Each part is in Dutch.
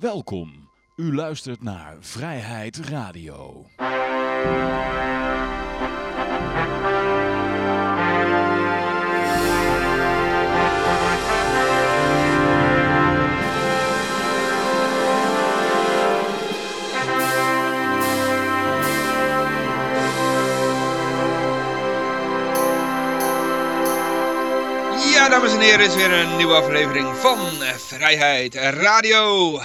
Welkom. U luistert naar Vrijheid Radio. Ja, dames en heren, is weer een nieuwe aflevering van Vrijheid Radio.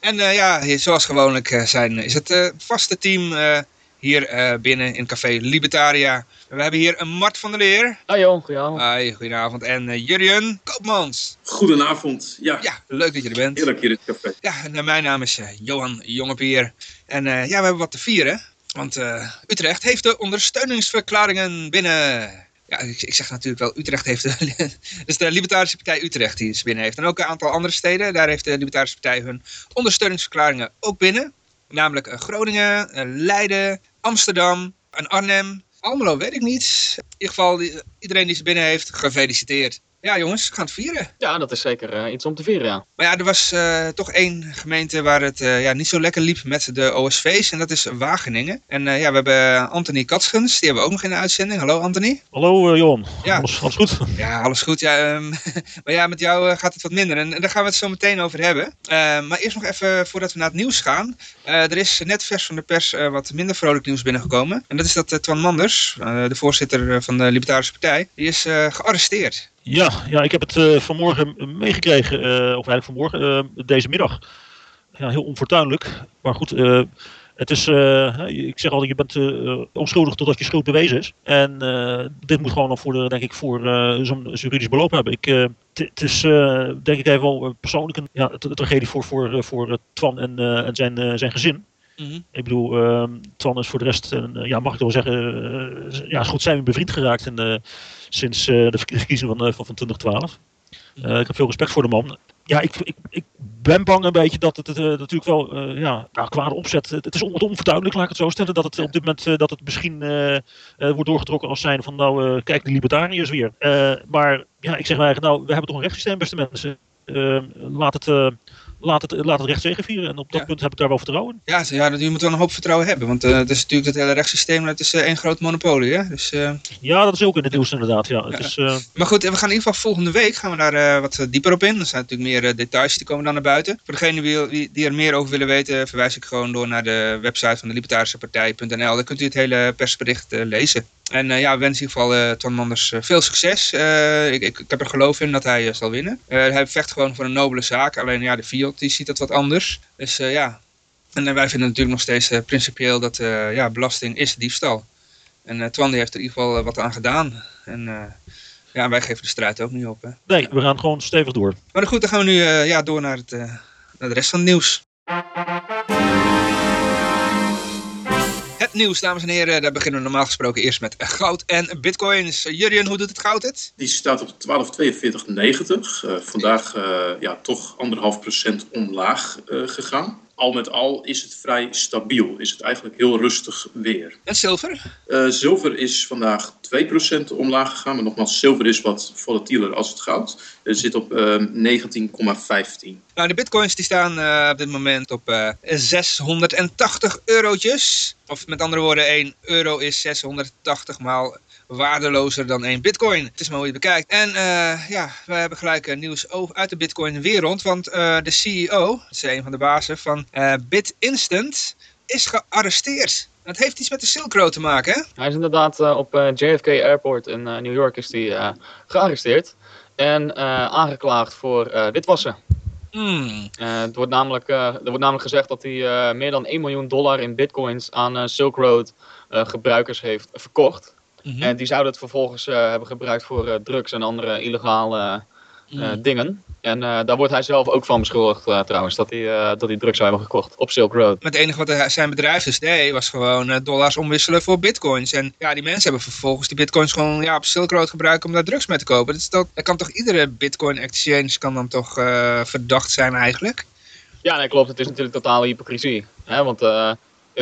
En eh, ja, hier, zoals gewoonlijk eh, zijn, is het eh, vaste team eh, hier eh, binnen in Café Libertaria. We hebben hier een Mart van der Leer. Hallo, goedenavond. Hoi, goedenavond. En eh, Jurjen Koopmans. Goedenavond. Ja, Ja, leuk dat je er bent. heerlijk hier in het café. Ja, en mijn naam is Johan Jongepier. En eh, ja, we hebben wat te vieren. Want eh, Utrecht heeft de ondersteuningsverklaringen binnen. Ja, ik, zeg natuurlijk wel, Utrecht heeft dus de Libertarische Partij Utrecht die ze binnen heeft. En ook een aantal andere steden, daar heeft de Libertarische Partij hun ondersteuningsverklaringen ook binnen. Namelijk eh, Groningen, eh, Leiden, Amsterdam en Arnhem. Almelo weet ik niet. In ieder geval, iedereen die ze binnen heeft, gefeliciteerd. Ja jongens, we gaan het vieren. Ja, dat is zeker eh, iets om te vieren, ja. Maar ja, er was eh, toch één gemeente waar het eh, ja, niet zo lekker liep met de OSV's. En dat is Wageningen. En eh, ja, we hebben Anthony Katschens. Die hebben we ook nog in de uitzending. Hallo Anthony. Hallo Johan, Ja. alles, alles goed? Ja, alles goed. Ja, ehm, maar ja, met jou gaat het wat minder. En, en daar gaan we het zo meteen over hebben. Maar eerst nog even voordat we naar het nieuws gaan. Eh, er is net vers van de pers eh, wat minder vrolijk nieuws binnengekomen. En dat is dat eh, Twan Manders, eh, de voorzitter eh, van de Libertarische Partij, die is eh, gearresteerd. Ja, ja, ik heb het eh, vanmorgen meegekregen, eh, of eigenlijk vanmorgen, eh, deze middag. Ja, heel onfortuinlijk. Maar goed, het is, ik zeg altijd, je bent onschuldig totdat je schuld bewezen is. En dit moet gewoon nog voor, de, denk ik, voor zo'n juridisch beloop hebben. Ik, het- is, denk ik, even wel persoonlijk een ja, tra- tragedie voor, voor, voor Twan en, en zijn, zijn gezin. Ik bedoel, ehm Twan is voor de rest, een, eh, ja, mag ik wel zeggen, eh, ja, goed zijn we bevriend geraakt en, eh, sinds de verk- verkiezingen van, van, van 2012. Eh, ik heb veel respect voor de man. Ja, ik, ik, ik ben bang een beetje dat het, het natuurlijk wel, eh, ja, nou, kwade opzet. Het, het is on, wat onvertuidelijk, laat ik het zo stellen, dat het op dit moment dat het misschien wordt doorgetrokken als zijn van, nou, kijk, de libertariërs weer. Maar ja, ik zeg maar eigenlijk, nou, we hebben toch een rechtssysteem, beste mensen. Eh, laat het, laat het, laat het recht zegevieren. En op dat Ja. punt heb ik daar wel vertrouwen in. Ja, ja, dat- je moet wel een hoop vertrouwen hebben. Want eh, het is natuurlijk het hele rechtssysteem, dat is eh, één groot monopolie. Hè? Dus, eh, Ja, dat is ook in het nieuws inderdaad. Ja. Het Ja. is, Maar goed, we gaan in ieder geval volgende week gaan we daar wat dieper op in. Er zijn natuurlijk meer details die komen dan naar buiten. Voor degenen die, die- er meer over willen weten, verwijs ik gewoon door naar de website van de libertarische Daar kunt u het hele persbericht lezen. En ja, we wensen in ieder geval eh Twan Manders veel succes. Ik, ik, ik heb er geloof in dat hij zal winnen. Hij vecht gewoon voor een nobele zaak. Alleen ja, de Die ziet dat wat anders. Dus eh, ja. En eh, wij vinden natuurlijk nog steeds eh, principieel dat ja, belasting is diefstal. En Twan die heeft er in ieder geval wat aan gedaan. En ja, wij geven de strijd ook niet op. Hè. nee, we gaan gewoon stevig door. Maar goed, dan gaan we nu ja, door naar, het, naar de rest van het nieuws. Het nieuws, dames en heren, daar beginnen we normaal gesproken eerst met goud en bitcoins. Jurjen, hoe doet het goud het? Die staat op 1242,90. Eh vandaag eh, ja, toch anderhalf procent omlaag eh, gegaan. Al met al is het vrij stabiel. Is het eigenlijk heel rustig weer. En zilver? Eh, zilver is vandaag 2% omlaag gegaan. Maar nogmaals, zilver is wat volatieler als het goud. Het zit op eh, 19,15. Nou, de bitcoins die staan eh, op dit moment op eh 680 eurotjes. Of met andere woorden, 1 euro is 680 maal waardelozer dan 1 bitcoin. Het is maar hoe je het bekijkt. En eh, ja, we hebben gelijk eh, nieuws over, uit de bitcoin wereld. Want eh, de CEO, dat is een van de bazen van eh BitInstant, is gearresteerd. Dat heeft iets met de Silk Road te maken, hè? Hij is inderdaad op JFK Airport in New York is hij gearresteerd. En aangeklaagd voor witwassen. Eh, het wordt namelijk, er wordt namelijk gezegd dat hij meer dan 1 miljoen dollar in bitcoins aan Silk Road gebruikers heeft verkocht. Mhm. En die zouden het vervolgens eh, hebben gebruikt voor eh, drugs en andere illegale eh, Hmm. dingen. En daar wordt hij zelf ook van beschuldigd trouwens, dat hij, dat hij drugs zou hebben gekocht op Silk Road. Maar het enige wat hij- zijn bedrijf dus deed, was gewoon dollars omwisselen voor bitcoins. En ja, die mensen hebben vervolgens die bitcoins gewoon ja, op Silk Road gebruikt om daar drugs mee te kopen. Dat, is toch, dat kan toch iedere bitcoin exchange kan dan toch verdacht zijn eigenlijk? Ja, nee, klopt. Het is natuurlijk totale hypocrisie. Hè? Want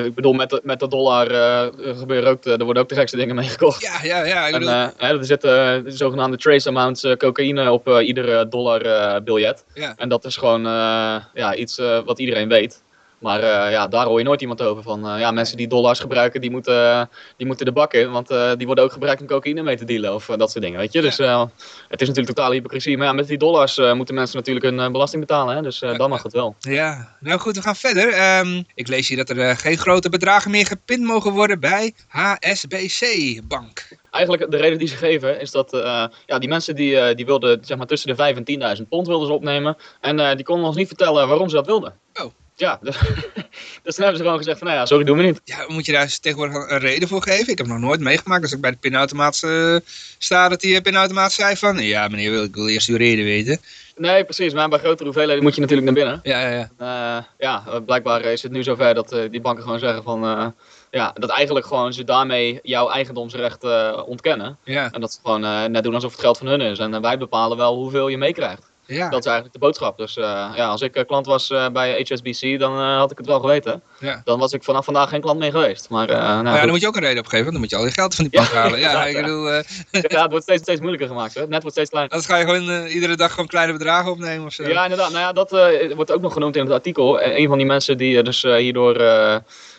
ik bedoel, met de, met de dollar eh, gebeuren ook, de- er worden ook de gekste dingen mee gekocht. Ja, ja, ja. Ik En bedoel, eh, hè, er zitten de zogenaamde trace amounts eh, cocaïne op eh, ieder dollar eh, biljet. Ja. En dat is gewoon eh, ja, iets eh, wat iedereen weet. Maar eh, ja, daar hoor je nooit iemand over. Van, eh, ja, mensen die dollars gebruiken, die moeten, die moeten de bak in. Want eh, die worden ook gebruikt om cocaïne mee te dealen. Of eh, dat soort dingen, weet je. Dus eh, het is natuurlijk totale hypocrisie. Maar ja, met die dollars eh, moeten mensen natuurlijk hun eh, belasting betalen. Hè? Dus eh, dan mag het wel. Ja, nou goed, we gaan verder. Ehm, ik lees hier dat er eh, geen grote bedragen meer gepind mogen worden bij HSBC Bank. Eigenlijk de reden die ze geven is dat eh, ja, die mensen die, eh, die wilden zeg maar, tussen de 5 en 10.000 pond wilden ze opnemen. En eh, die konden ons niet vertellen waarom ze dat wilden. Oh. Ja, dus, dus hebben ze gewoon gezegd van nou ja, sorry doen we niet. Ja, moet je daar tegenwoordig een reden voor geven? Ik heb nog nooit meegemaakt als ik bij de pinautomaat eh, sta dat die pinautomaat zei van... Ja meneer, wil- ik wil eerst uw reden weten. Nee, precies. Maar bij grotere hoeveelheden moet je natuurlijk naar binnen. Ja, ja, ja. Eh, ja, eh, blijkbaar is het nu zover dat eh, die banken gewoon zeggen van... eh, ja, dat eigenlijk gewoon ze daarmee jouw eigendomsrecht eh, ontkennen. Ja, En dat ze gewoon eh, net doen alsof het geld van hun is. En eh, wij bepalen wel hoeveel je meekrijgt. Ja. Dat is eigenlijk de boodschap. Dus eh, ja, als ik eh, klant was eh, bij HSBC, dan had ik het wel geweten. Ja. Dan was ik vanaf vandaag geen klant meer geweest. Maar nou, Maar ja, dan moet je ook een reden op geven, want dan moet je al je geld van die bank halen. Ja, ik bedoel, ja, het wordt steeds, steeds moeilijker gemaakt. Hè? Het net wordt steeds kleiner. anders ga je gewoon iedere dag gewoon kleine bedragen opnemen of zo. Ja, inderdaad. Nou ja, dat wordt ook nog genoemd in het artikel. En een van die mensen die dus hierdoor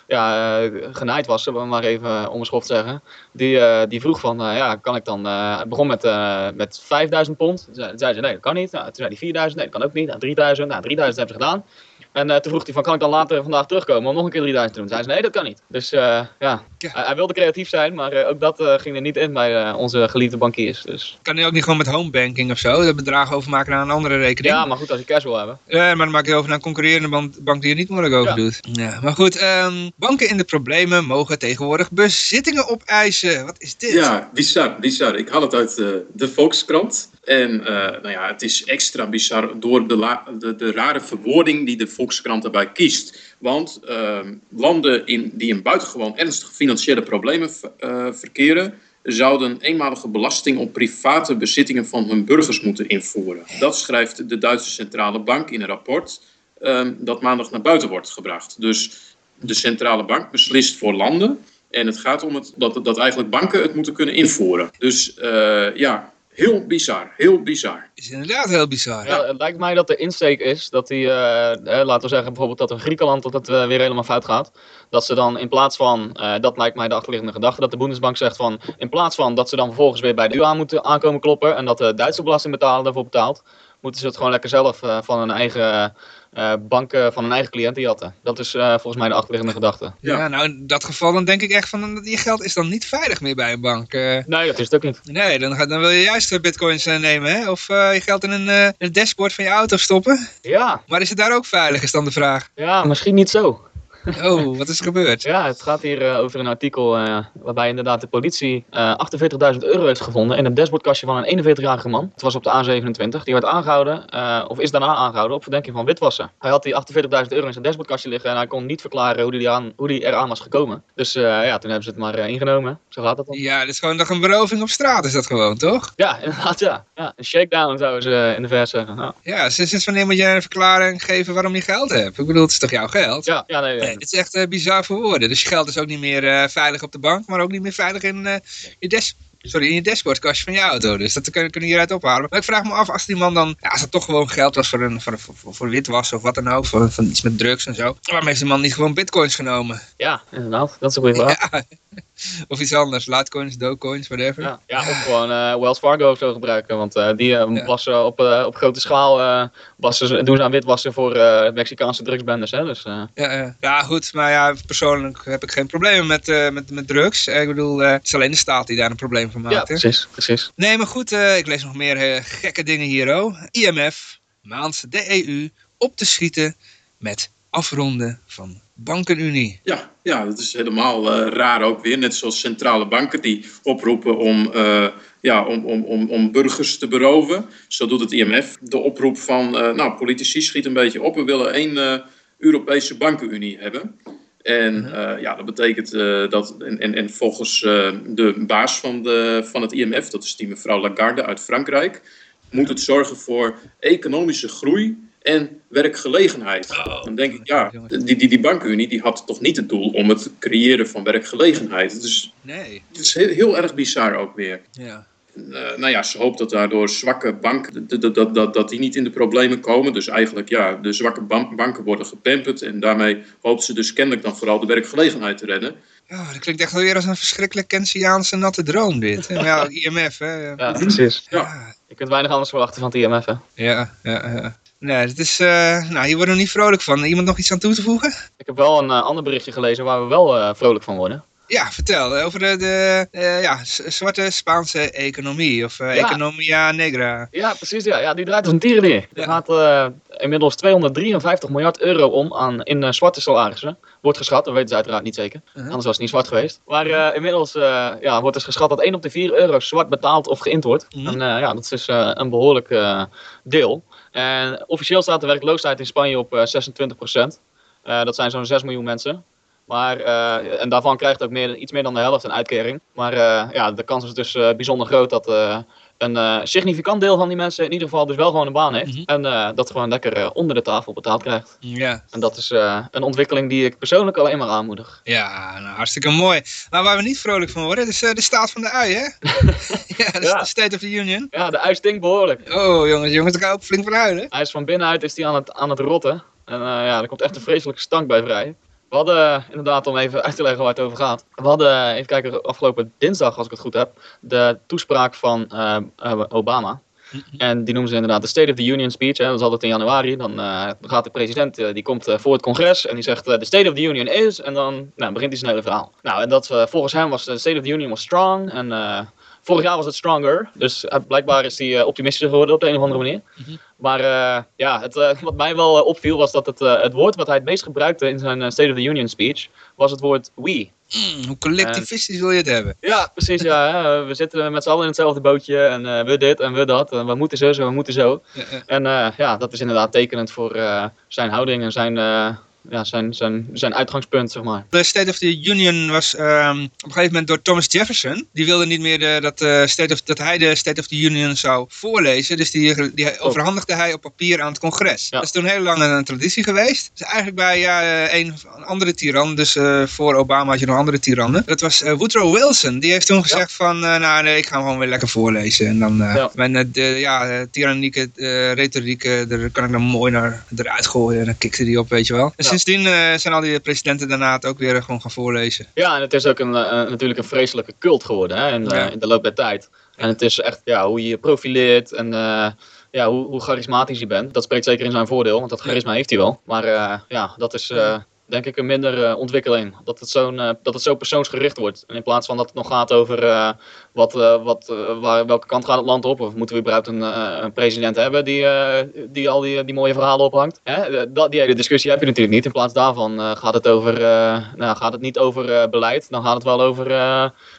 ja, eh, genaaid was, maar even uh, onbeschoft zeggen. Die, eh, die vroeg van, eh, ja, kan ik dan... eh, het begon met, eh, met 5000 pond. Toen zei- zei ze, nee, dat kan niet. Nou, toen zei hij 4000, nee, dat kan ook niet. Nou, 3000, nou, 3000 hebben ze gedaan. En eh, toen vroeg hij van, kan ik dan later vandaag terugkomen om nog een keer 3000 te doen? Toen zei ze, nee, dat kan niet. Dus eh, ja, Ja. Hij, hij wilde creatief zijn, maar eh, ook dat eh, ging er niet in bij eh, onze geliefde bankiers. Dus. Kan je ook niet gewoon met homebanking of zo, dat bedrag overmaken naar een andere rekening? Ja, maar goed, als je cash wil hebben. Ja, maar dan maak je over naar een concurrerende ban- bank die er niet moeilijk over Ja. doet. Ja, maar goed, ehm, banken in de problemen mogen tegenwoordig bezittingen opeisen. Wat is dit? Ja, bizar, bizar. Ik haal het uit eh, de Volkskrant. En eh, nou ja, het is extra bizar door de, de, de rare verwoording die de Volkskrant erbij kiest. Want ehm, landen in, die in buitengewoon ernstige financiële problemen eh, verkeren, zouden eenmalige belasting op private bezittingen van hun burgers moeten invoeren. Dat schrijft de Duitse Centrale Bank in een rapport ehm, dat maandag naar buiten wordt gebracht. Dus de centrale bank beslist voor landen. En het gaat om het, dat, dat eigenlijk banken het moeten kunnen invoeren. Dus eh, ja, heel bizar. Heel bizar. is inderdaad heel bizar. Ja, het lijkt mij dat de insteek is dat die, eh, eh, laten we zeggen bijvoorbeeld dat een Griekenland dat het eh, weer helemaal fout gaat. Dat ze dan in plaats van, eh, dat lijkt mij de achterliggende gedachte, dat de Bundesbank zegt van, in plaats van dat ze dan vervolgens weer bij de EU aan moeten aankomen kloppen en dat de Duitse belastingbetaler daarvoor betaalt, moeten ze het gewoon lekker zelf eh, van hun eigen eh, banken, van hun eigen cliënten jatten. Dat is eh, volgens mij de achterliggende gedachte. Ja. Ja. nou in dat geval dan denk ik echt van, je geld is dan niet veilig meer bij een bank. eh. Nee, dat is het ook niet. nee, dan, ga- dan wil je juist eh, bitcoins eh, nemen, hè? Of eh, je geld in een, eh, in het dashboard van je auto stoppen. Ja, Maar is het daar ook veilig, is dan de vraag. ja, misschien niet zo. Oh, wat is er gebeurd? Ja, het gaat hier eh, over een artikel eh, waarbij inderdaad de politie eh 48.000 euro heeft gevonden in een dashboardkastje van een 41-jarige man. Het was op de A27. Die werd aangehouden, eh, of is daarna aangehouden, op verdenking van witwassen. Hij had die 48.000 euro in zijn dashboardkastje liggen en hij kon niet verklaren hoe die, aan, hoe die eraan was gekomen. Dus eh, ja, toen hebben ze het maar eh, ingenomen. Zo gaat dat dan. Ja, dat is gewoon nog een beroving op straat, is dat gewoon, toch? Ja, inderdaad, ja. ja een shakedown zouden ze eh, in de vers zeggen. Nou, Ja, sinds sinds wanneer moet je een verklaring geven waarom je geld hebt? Ik bedoel, het is toch jouw geld? ja, ja, nee. Nee, dit is echt eh, bizar voor woorden. Dus je geld is ook niet meer eh, veilig op de bank, maar ook niet meer veilig in, eh, je, sorry, in je dashboardkastje van je auto. Dus dat kunnen kunnen we hieruit ophalen. Maar ik vraag me af, als die man dan, ja, als dat toch gewoon geld was voor, een, voor, voor, voor witwassen of wat dan ook, voor, van iets met drugs en zo. Waarom heeft die man niet gewoon bitcoins genomen? ja, inderdaad. Dat is een goede vraag. Ja. Of iets anders, Litecoins, Dogecoins, whatever. Ja, ja of gewoon eh, Wells Fargo of zo gebruiken. Want eh, die Ja. wassen op, eh, op grote schaal eh, wassen, doen ze aan witwassen voor eh, Mexicaanse drugsbendes. Hè? Dus, eh, Ja, ja. ja, goed, maar ja, persoonlijk heb ik geen problemen met, eh, met, met drugs. Ik bedoel, eh, het is alleen de staat die daar een probleem van maakt. ja, precies. precies. Nee, maar goed, eh, ik lees nog meer gekke dingen hier. Oh. IMF maand de EU op te schieten met afronden van bankenunie. Ja, ja, dat is helemaal eh, raar ook weer. Net zoals centrale banken die oproepen om, eh, ja, om, om, om, om burgers te beroven. Zo doet het IMF. De oproep van, eh, nou, politici schiet een beetje op. We willen één Europese bankenunie hebben. En eh, ja, dat betekent dat, en, en, en volgens de baas van, de, van het IMF, dat is die mevrouw Lagarde uit Frankrijk, moet het zorgen voor economische groei en werkgelegenheid. Oh. Dan denk ik, ja, die, die, die bankenunie die had toch niet het doel om het creëren van werkgelegenheid. Dus Nee. het is heel, heel erg bizar ook weer. Ja. Eh, nou ja, ze hoopt dat daardoor zwakke banken, dat, dat, dat, dat die niet in de problemen komen. Dus eigenlijk, ja, de zwakke ban- banken worden gepamperd. En daarmee hoopt ze dus kennelijk dan vooral de werkgelegenheid te redden. Oh, dat klinkt echt wel weer als een verschrikkelijk Keynesiaanse natte droom dit. Maar ja, IMF hè. Ja, precies. Ja, Je kunt weinig anders verwachten van het IMF, hè. ja, ja. ja. Nee, het is, eh, nou, hier worden we niet vrolijk van. Iemand nog iets aan toe te voegen? Ik heb wel een eh, ander berichtje gelezen waar we wel eh, vrolijk van worden. Ja, vertel. Over de, de ja, zwarte Spaanse economie. Of Ja. Economia Negra. Ja, precies. Ja, ja die draait als een tierenlier. Ja. Er gaat inmiddels 253 miljard euro om aan, in zwarte salarissen. Wordt geschat, dat weten ze uiteraard niet zeker. Uh-huh. Anders was het niet zwart geweest. Maar inmiddels ja, wordt dus geschat dat 1 op de 4 euro zwart betaald of geïnd wordt. Mhm. En ja, dat is dus een behoorlijk eh, deel. En officieel staat de werkloosheid in Spanje op eh 26% dat zijn zo'n 6 miljoen mensen. Maar, eh, en daarvan krijgt ook meer, iets meer dan de helft een uitkering. Maar eh, ja, de kans is dus eh, bijzonder groot dat eh, een eh, significant deel van die mensen in ieder geval dus wel gewoon een baan heeft. Mhm. En eh, dat gewoon lekker eh, onder de tafel betaald krijgt. Ja, En dat is een ontwikkeling die ik persoonlijk alleen maar aanmoedig. ja nou, hartstikke mooi. Maar waar we niet vrolijk van worden, is de staat van de ui, hè? ja, dat is Ja. de State of the Union. Ja, de ui stinkt behoorlijk. Oh, jongens, jongens, ik ga ook flink van huilen. Hij is van binnenuit is die aan, het, aan het rotten. En ja, er komt echt een vreselijke stank bij vrij. We hadden, inderdaad, om even uit te leggen waar het over gaat. We hadden, even kijken, afgelopen dinsdag, als ik het goed heb, de toespraak van eh, eh, Obama. En die noemen ze inderdaad de State of the Union speech. Hè. Dat is altijd in januari. Dan eh, gaat de president, die komt voor het congres en die zegt the State of the Union is. En dan nou, begint hij zijn hele verhaal. Nou, en dat, volgens hem was de State of the Union was strong. En vorig jaar was het stronger. Dus eh, blijkbaar is hij eh, optimistischer geworden op de een of andere manier. Maar eh, ja, het, wat mij wel opviel was dat het, het woord wat hij het meest gebruikte in zijn State of the Union speech was het woord we. Mm, hoe collectivistisch wil je het hebben? Ja, precies. Ja, we zitten met z'n allen in hetzelfde bootje en we dit en we dat. En we moeten zo, zo, we moeten zo. Ja, ja. En ja, dat is inderdaad tekenend voor zijn houding en zijn, ja, zijn, zijn, zijn uitgangspunt, zeg maar. De State of the Union was ehm, op een gegeven moment door Thomas Jefferson. Die wilde niet meer eh, dat, eh, State of, dat hij de State of the Union zou voorlezen. Dus die, die overhandigde hij op papier aan het congres. Ja. Dat is toen heel lang een traditie geweest. Dus eigenlijk bij ja, eh, een, een andere tiran, dus voor Obama had je nog andere tirannen. Dat was Woodrow Wilson. Die heeft toen gezegd van, nou nee, ik ga hem gewoon weer lekker voorlezen. En dan, Ja. mijn de, ja, tyrannieke retoriek, daar kan ik dan mooi naar, eruit gooien. En dan kikte die op, weet je wel. Ja. Sindsdien eh, zijn al die presidenten daarna het ook weer eh, gewoon gaan voorlezen. Ja, en het is ook een, eh, natuurlijk een vreselijke cult geworden hè, in, de, Ja. in de loop der tijd. En het is echt ja, hoe je je profileert en ja, hoe, hoe charismatisch je bent. Dat spreekt zeker in zijn voordeel, want dat charisma heeft hij wel. Maar ja, dat is denk ik een minder eh, ontwikkeling. Dat het, zo'n, eh, dat het zo persoonsgericht wordt. En in plaats van dat het nog gaat over eh, wat, wat, waar, welke kant gaat het land op. Of moeten we überhaupt een, een president hebben die, die al die, die mooie verhalen ophangt. Hè? Dat, die hele discussie heb je natuurlijk niet. In plaats daarvan gaat, het over, nou, gaat het niet over beleid. Dan gaat het wel over,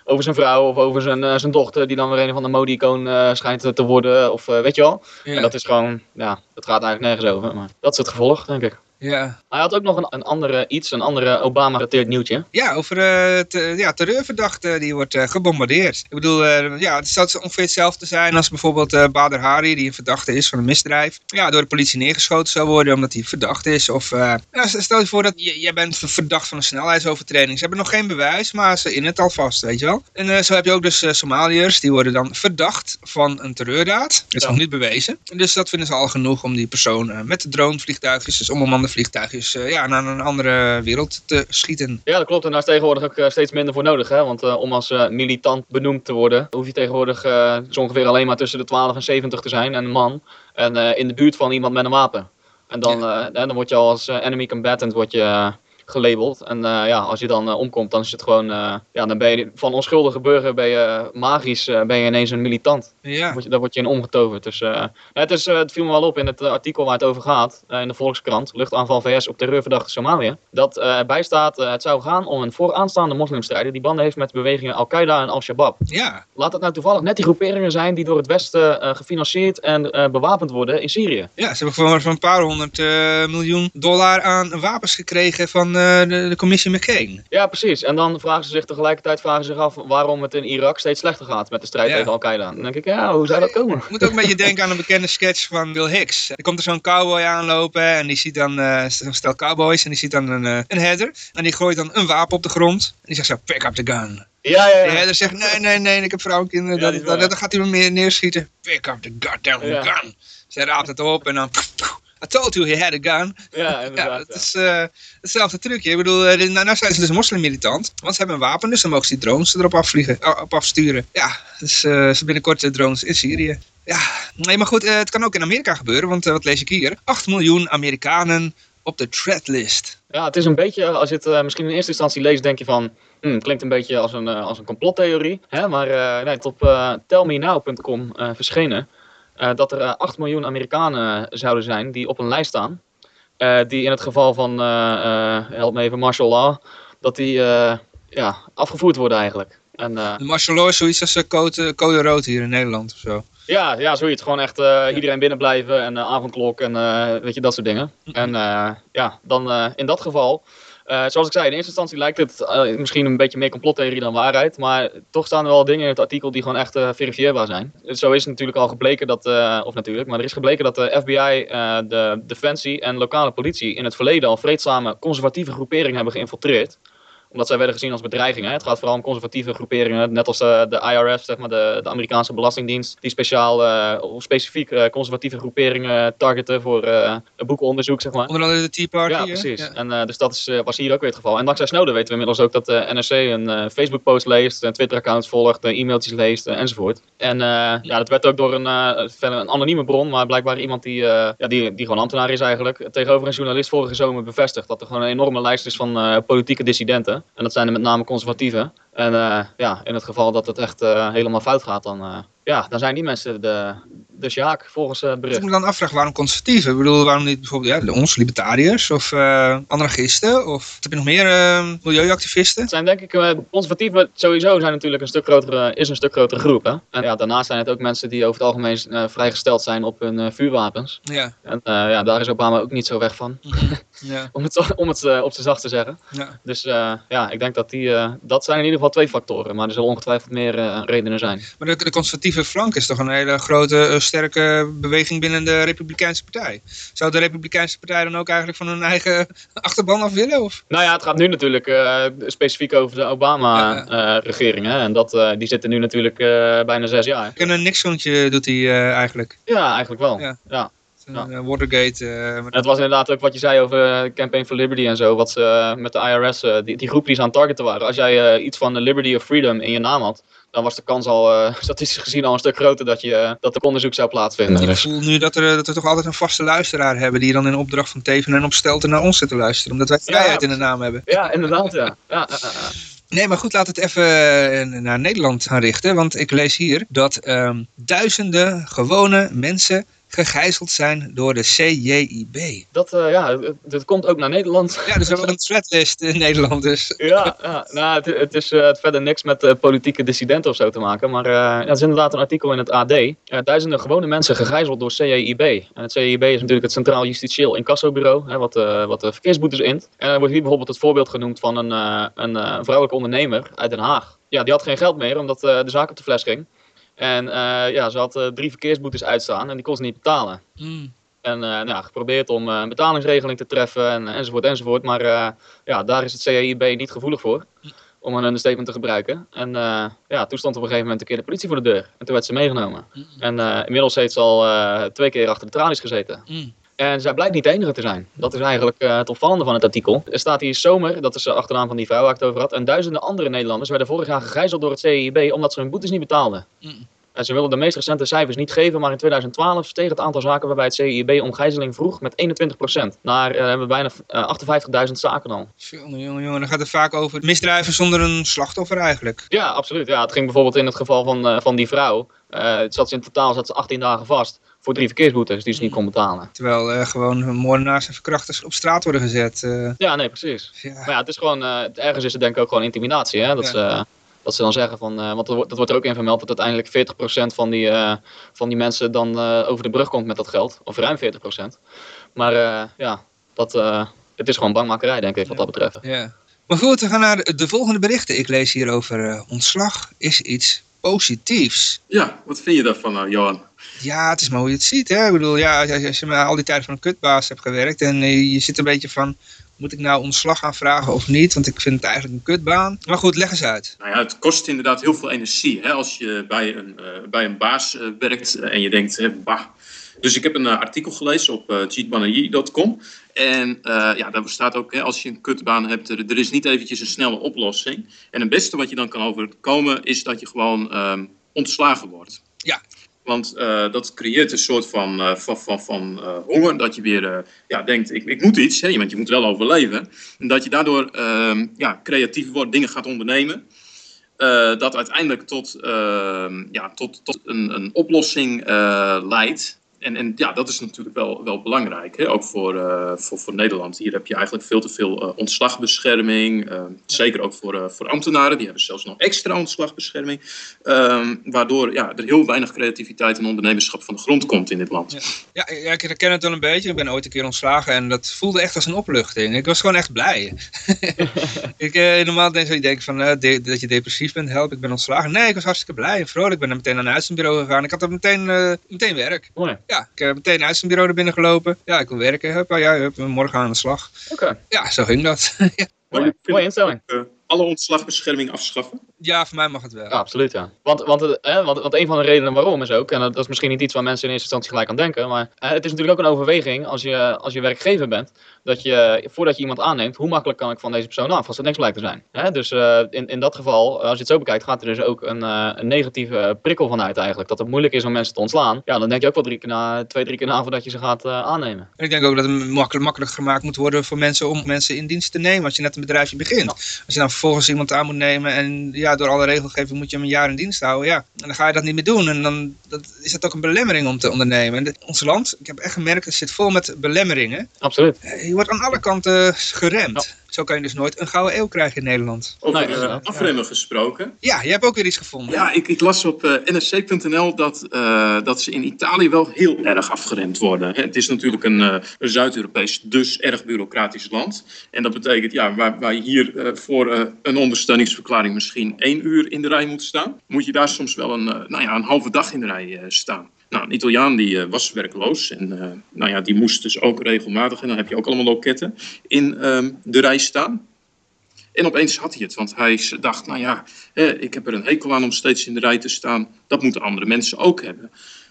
over zijn vrouw of over zijn, zijn dochter. Die dan weer een van de mode-icoon schijnt te worden. Of weet je wel. Ja. En dat is gewoon, ja, dat gaat eigenlijk nergens over. Maar dat is het gevolg, denk ik. Ja, Hij had ook nog een, een andere iets, een andere Obama-gerelateerd nieuwtje. ja over te, ja, terreurverdachte die wordt eh, gebombardeerd. Ik bedoel, eh, ja, het zou ongeveer hetzelfde zijn als bijvoorbeeld Bader Hari, die een verdachte is van een misdrijf. Ja, door de politie neergeschoten zou worden omdat hij verdacht is. Of ja, stel je voor dat je, jij bent verdacht van een snelheidsovertreding. Ze hebben nog geen bewijs, maar ze in het alvast, weet je wel. En zo heb je ook dus Somaliërs, die worden dan verdacht van een terreurdaad. Dat is Ja. nog niet bewezen. Dus dat vinden ze al genoeg om die persoon met de dronevliegtuigjes, dus onbemande vliegtuigjes, eh, ja, naar een andere wereld te schieten. Ja, dat klopt. En daar is tegenwoordig ook eh, steeds minder voor nodig. Hè? Want eh, om als militant benoemd te worden, hoef je tegenwoordig zo ongeveer alleen maar tussen de 12 en 70 te zijn en een man. En in de buurt van iemand met een wapen. En dan, dan word je al als enemy combatant word je, gelabeld. En eh, ja, als je dan eh, omkomt, dan is het gewoon, eh, ja, dan ben je van onschuldige burger ben je magisch, ben je ineens een militant. Ja, Daar word je, daar word je in omgetoverd. Dus, het, is, het viel me wel op in het artikel waar het over gaat, in de Volkskrant, luchtaanval VS op terreurverdachte Somalië, dat erbij staat, het zou gaan om een vooraanstaande moslimstrijder die banden heeft met bewegingen Al-Qaeda en Al-Shabaab. ja, Laat het nou toevallig net die groeperingen zijn die door het Westen gefinancierd en bewapend worden in Syrië. ja, ze hebben gewoon voor een paar honderd miljoen dollar aan wapens gekregen van de, de commissie McCain. Ja, precies. En dan vragen ze zich tegelijkertijd vragen ze zich af waarom het in Irak steeds slechter gaat met de strijd Ja. tegen Al-Qaeda. Dan denk ik, ja, hoe zou dat komen? Je moet ook een beetje denken aan een bekende sketch van Bill Hicks. Er komt er zo'n cowboy aanlopen en die ziet dan eh, een stel cowboys en die ziet dan een, eh, een herder. En die gooit dan een wapen op de grond. En die zegt zo, pick up the gun. Ja, ja, De ja. herder zegt, nee, nee, nee, ik heb vrouw en kinderen. Ja, dat, dat, dan gaat hij me meer neerschieten. Pick up the goddamn Ja. gun. Zij raapt het op en dan... I told you he had a gun. Ja, Ja, inderdaad. het is eh, hetzelfde trucje. Ik bedoel, nou, nou zijn ze dus moslimmilitant. Want ze hebben een wapen, dus dan mogen ze die drones erop afvliegen, op afsturen. Ja, dus eh, ze binnenkort de drones in Syrië. Ja, nee, maar goed, het kan ook in Amerika gebeuren, want wat lees ik hier? 8 miljoen Amerikanen op de threatlist. Ja, het is een beetje, als je het misschien in eerste instantie leest, denk je van, hmm, klinkt een beetje als een, als een complottheorie. Hè? Maar nee, het op tellmenow.com eh, verschenen eh, dat er eh, 8 miljoen Amerikanen zouden zijn die op een lijst staan. Eh, die in het geval van, eh, eh, help me even, martial law, dat die eh, ja, afgevoerd worden eigenlijk. En, eh, De martial law is zoiets als eh, code, code rood hier in Nederland of zo. Ja, ja, zoiets. Gewoon echt eh, iedereen binnen blijven en eh, avondklok en eh, weet je, dat soort dingen. En eh, ja, dan eh, in dat geval, eh, zoals ik zei, in eerste instantie lijkt het eh, misschien een beetje meer complottheorie dan waarheid. Maar toch staan er wel dingen in het artikel die gewoon echt eh, verifieerbaar zijn. Zo is natuurlijk al gebleken dat, of natuurlijk, maar er is gebleken dat de FBI, de Defensie en lokale politie in het verleden al vreedzame conservatieve groeperingen hebben geïnfiltreerd omdat zij werden gezien als bedreigingen. Het gaat vooral om conservatieve groeperingen, net als de, de IRS, zeg maar, de, de Amerikaanse Belastingdienst, die speciaal eh, of specifiek eh, conservatieve groeperingen targeten voor eh, boekenonderzoek, zeg maar. Onder andere de Tea Party. Ja, precies. Ja. En, eh, dus dat is, eh, was hier ook weer het geval. En dankzij Snowden weten we inmiddels ook dat de NRC een eh, Facebook-post leest, een Twitter-accounts volgt, eh, e-mailtjes leest eh, enzovoort. En eh, ja, dat werd ook door een, eh, een anonieme bron, maar blijkbaar iemand die, eh, ja, die, die gewoon ambtenaar is eigenlijk, tegenover een journalist vorige zomer bevestigd dat er gewoon een enorme lijst is van eh, politieke dissidenten. En dat zijn er met name conservatieven. En eh, ja, in het geval dat het echt eh, helemaal fout gaat, dan, eh, ja, dan zijn die mensen de, de sjaak volgens eh, het Ik bericht. me dan afvragen waarom conservatieven? Ik bedoel, waarom niet bijvoorbeeld ja, ons, libertariërs of eh anarchisten? Of heb je nog meer eh, milieuactivisten? Het zijn denk ik, eh, conservatieven sowieso zijn natuurlijk een stuk grotere, is een stuk grotere groep. Hè? En ja, daarnaast zijn het ook mensen die over het algemeen vrijgesteld zijn op hun vuurwapens. Ja, En ja, daar is Obama ook niet zo weg van, ja, om het, om het op zijn zacht te zeggen. ja. Dus ja, ik denk dat die, dat zijn in ieder geval twee factoren. Maar er zullen ongetwijfeld meer redenen zijn. Maar de, de conservatieve flank is toch een hele grote, eh, sterke beweging binnen de Republikeinse Partij. Zou de Republikeinse Partij dan ook eigenlijk van hun eigen achterban af willen? Of? Nou ja, het gaat nu natuurlijk eh, specifiek over de Obama-regering. en dat, eh, die zitten nu natuurlijk bijna zes jaar. En een Nixontje doet hij eigenlijk. Ja, eigenlijk wel. Ja. ja. Een, eh, Watergate. eh, het was inderdaad ook wat je zei over eh, Campaign for Liberty en zo. Wat ze met de IRS, die, die groep die ze aan het targeten waren. Als jij iets van de Liberty of Freedom in je naam had, dan was de kans al eh, statistisch gezien al een stuk groter dat, je, dat er onderzoek zou plaatsvinden. ik voel nu dat, er, dat we toch altijd een vaste luisteraar hebben die dan in opdracht van Teven en op Stelten naar ons zit te luisteren. Omdat wij vrijheid in de naam hebben. Ja, inderdaad, ja. ja, ja, ja, ja. Nee, maar goed, laten we het even naar Nederland gaan richten. Want ik lees hier dat ehm, duizenden gewone mensen gegijzeld zijn door de CJIB. Dat, eh, ja, het komt ook naar Nederland. Ja, dus we hebben een threatlist in Nederland. Dus. Ja, ja nou, het, het is eh, verder niks met eh, politieke dissidenten of zo te maken. Maar ja, het is inderdaad een artikel in het AD. Duizenden gewone mensen gegijzeld door CJIB. En het CJIB is natuurlijk het Centraal Justitieel Incassobureau, hè, wat, wat de verkeersboetes int. En er wordt hier bijvoorbeeld het voorbeeld genoemd van een, een vrouwelijke ondernemer uit Den Haag. Ja, die had geen geld meer omdat de zaak op de fles ging. En eh, ja, ze had eh, drie verkeersboetes uitstaan en die kon ze niet betalen. Mm. En eh, nou, ja, geprobeerd om een betalingsregeling te treffen en, enzovoort enzovoort. Maar ja, daar is het CAIB niet gevoelig voor. Om een understatement te gebruiken. En ja, toen stond op een gegeven moment een keer de politie voor de deur. En toen werd ze meegenomen. En eh, inmiddels heeft ze al twee keer achter de tralies gezeten. Mm. En zij blijkt niet de enige te zijn. Dat is eigenlijk eh, het opvallende van het artikel. Er staat hier zomer, dat is de achternaam van die vrouw waar ik het over had. En duizenden andere Nederlanders werden vorig jaar gegijzeld door het CIB omdat ze hun boetes niet betaalden. Mm. En ze willen de meest recente cijfers niet geven, maar in 2012 steeg het aantal zaken waarbij het CIB om gijzeling vroeg met 21%. Naar eh, hebben we bijna eh, 58.000 zaken al. Jongen, jongen, jongen, dan gaat het vaak over misdrijven zonder een slachtoffer eigenlijk. Ja, absoluut. Ja, het ging bijvoorbeeld in het geval van, eh, van die vrouw. eh, het zat ze in totaal zat ze 18 dagen vast voor drie verkeersboetes die ze niet kon betalen. Terwijl eh, gewoon moordenaars en verkrachters op straat worden gezet. eh. Ja, nee, precies. ja. Maar ja, het is gewoon, eh, ergens is het denk ik ook gewoon intimidatie. Hè? Dat, Ja. ze, dat ze dan zeggen van, want dat wordt, dat wordt er ook in vermeld dat uiteindelijk 40% van die, van die mensen dan over de brug komt met dat geld. Of ruim 40%. Maar ja, dat, het is gewoon bangmakerij, denk ik, wat dat betreft. Ja. Maar goed, we gaan naar de, de volgende berichten. Ik lees hier over ontslag is iets positiefs. Ja, wat vind je daarvan, nou, Johan? Ja, het is maar hoe je het ziet. Hè? Ik bedoel, ja, als, als je maar al die tijd van een kutbaas hebt gewerkt en eh, je zit een beetje van, moet ik nou ontslag aanvragen of niet? Want ik vind het eigenlijk een kutbaan. Maar goed, leg eens uit. Nou ja, het kost inderdaad heel veel energie. Hè? Als je bij een, eh, bij een baas werkt en je denkt, hè, bah. Dus ik heb een artikel gelezen op uh. En eh, ja, daar staat ook, hè, als je een kutbaan hebt, er, er is niet eventjes een snelle oplossing. En het beste wat je dan kan overkomen, is dat je gewoon ehm, ontslagen wordt. Ja. Want eh, dat creëert een soort van, eh, van, van, van honger. Dat je weer ja, denkt, ik, ik moet iets. Hè, want je moet wel overleven. En dat je daardoor ehm, ja, creatief wordt, dingen gaat ondernemen. Dat uiteindelijk tot, ehm, ja, tot, tot een, een oplossing leidt. En, en ja, dat is natuurlijk wel, wel belangrijk, hè? ook voor, eh, voor, voor Nederland. Hier heb je eigenlijk veel te veel eh, ontslagbescherming. eh, Zeker ook voor, eh, voor ambtenaren, die hebben zelfs nog extra ontslagbescherming. Ehm, waardoor ja, er heel weinig creativiteit en ondernemerschap van de grond komt in dit land. Ja, ja, ik herken het wel een beetje. Ik ben ooit een keer ontslagen en dat voelde echt als een opluchting. Ik was gewoon echt blij. ik, eh, normaal denk je denk van, eh, de- dat je depressief bent, help, ik ben ontslagen. Nee, ik was hartstikke blij en vrolijk. Ik ben er meteen naar een uitzendbureau gegaan. Ik had er meteen, eh, meteen werk. Mooi. Ja, ik heb meteen een uitzendbureau er binnen gelopen. Ja, ik wil werken. Hup, ja, hup, morgen aan de slag. Oké, Ja, zo ging dat. ja. Maar je instelling. eh, alle ontslagbescherming afschaffen? Ja, voor mij mag het wel. Ja, absoluut, ja. Want, want, hè, want, want een van de redenen waarom is ook, en dat, is misschien niet iets waar mensen in eerste instantie gelijk aan denken, maar eh, het is natuurlijk ook een overweging als je, als je werkgever bent, dat je, voordat je iemand aanneemt, hoe makkelijk kan ik van deze persoon af, als het niks blijkt te zijn. Hè? Dus eh, in, in dat geval, als je het zo bekijkt, gaat er dus ook een, eh, een negatieve prikkel vanuit eigenlijk, dat het moeilijk is om mensen te ontslaan. Ja, dan denk je ook wel drie keer na, twee, drie keer na voordat je ze gaat eh, aannemen. En ik denk ook dat het makkelijk, makkelijk gemaakt moet worden voor mensen om mensen in dienst te nemen als je net een bedrijfje begint. Als je dan vervolgens iemand aan moet nemen en ja, door alle regelgeving moet je hem een jaar in dienst houden, ja, en dan ga je dat niet meer doen. En dan dat, is dat ook een belemmering om te ondernemen. En ons land, ik heb echt gemerkt, het zit vol met belemmeringen. Absoluut. Je wordt aan alle kanten geremd. Zo kan je dus nooit een gouden eeuw krijgen in Nederland. Over Nee, eh, afremmen gesproken. Ja, je hebt ook weer iets gevonden. Ja, ik, ik las op eh, nsc.nl dat, eh, dat ze in Italië wel heel erg afgeremd worden. Hè, Het is natuurlijk een, eh, een Zuid-Europees, dus erg bureaucratisch land. En dat betekent, ja, waar, waar je hier voor een ondersteuningsverklaring misschien één uur in de rij moet staan, moet je daar soms wel een, nou ja, een halve dag in de rij eh, staan. Nou, een Italiaan die eh, was werkloos en eh, nou ja, die moest dus ook regelmatig, en dan heb je ook allemaal loketten, in ehm, de rij staan. En opeens had hij het, want hij dacht, nou ja, eh, ik heb er een hekel aan om steeds in de rij te staan. Dat moeten andere mensen ook hebben.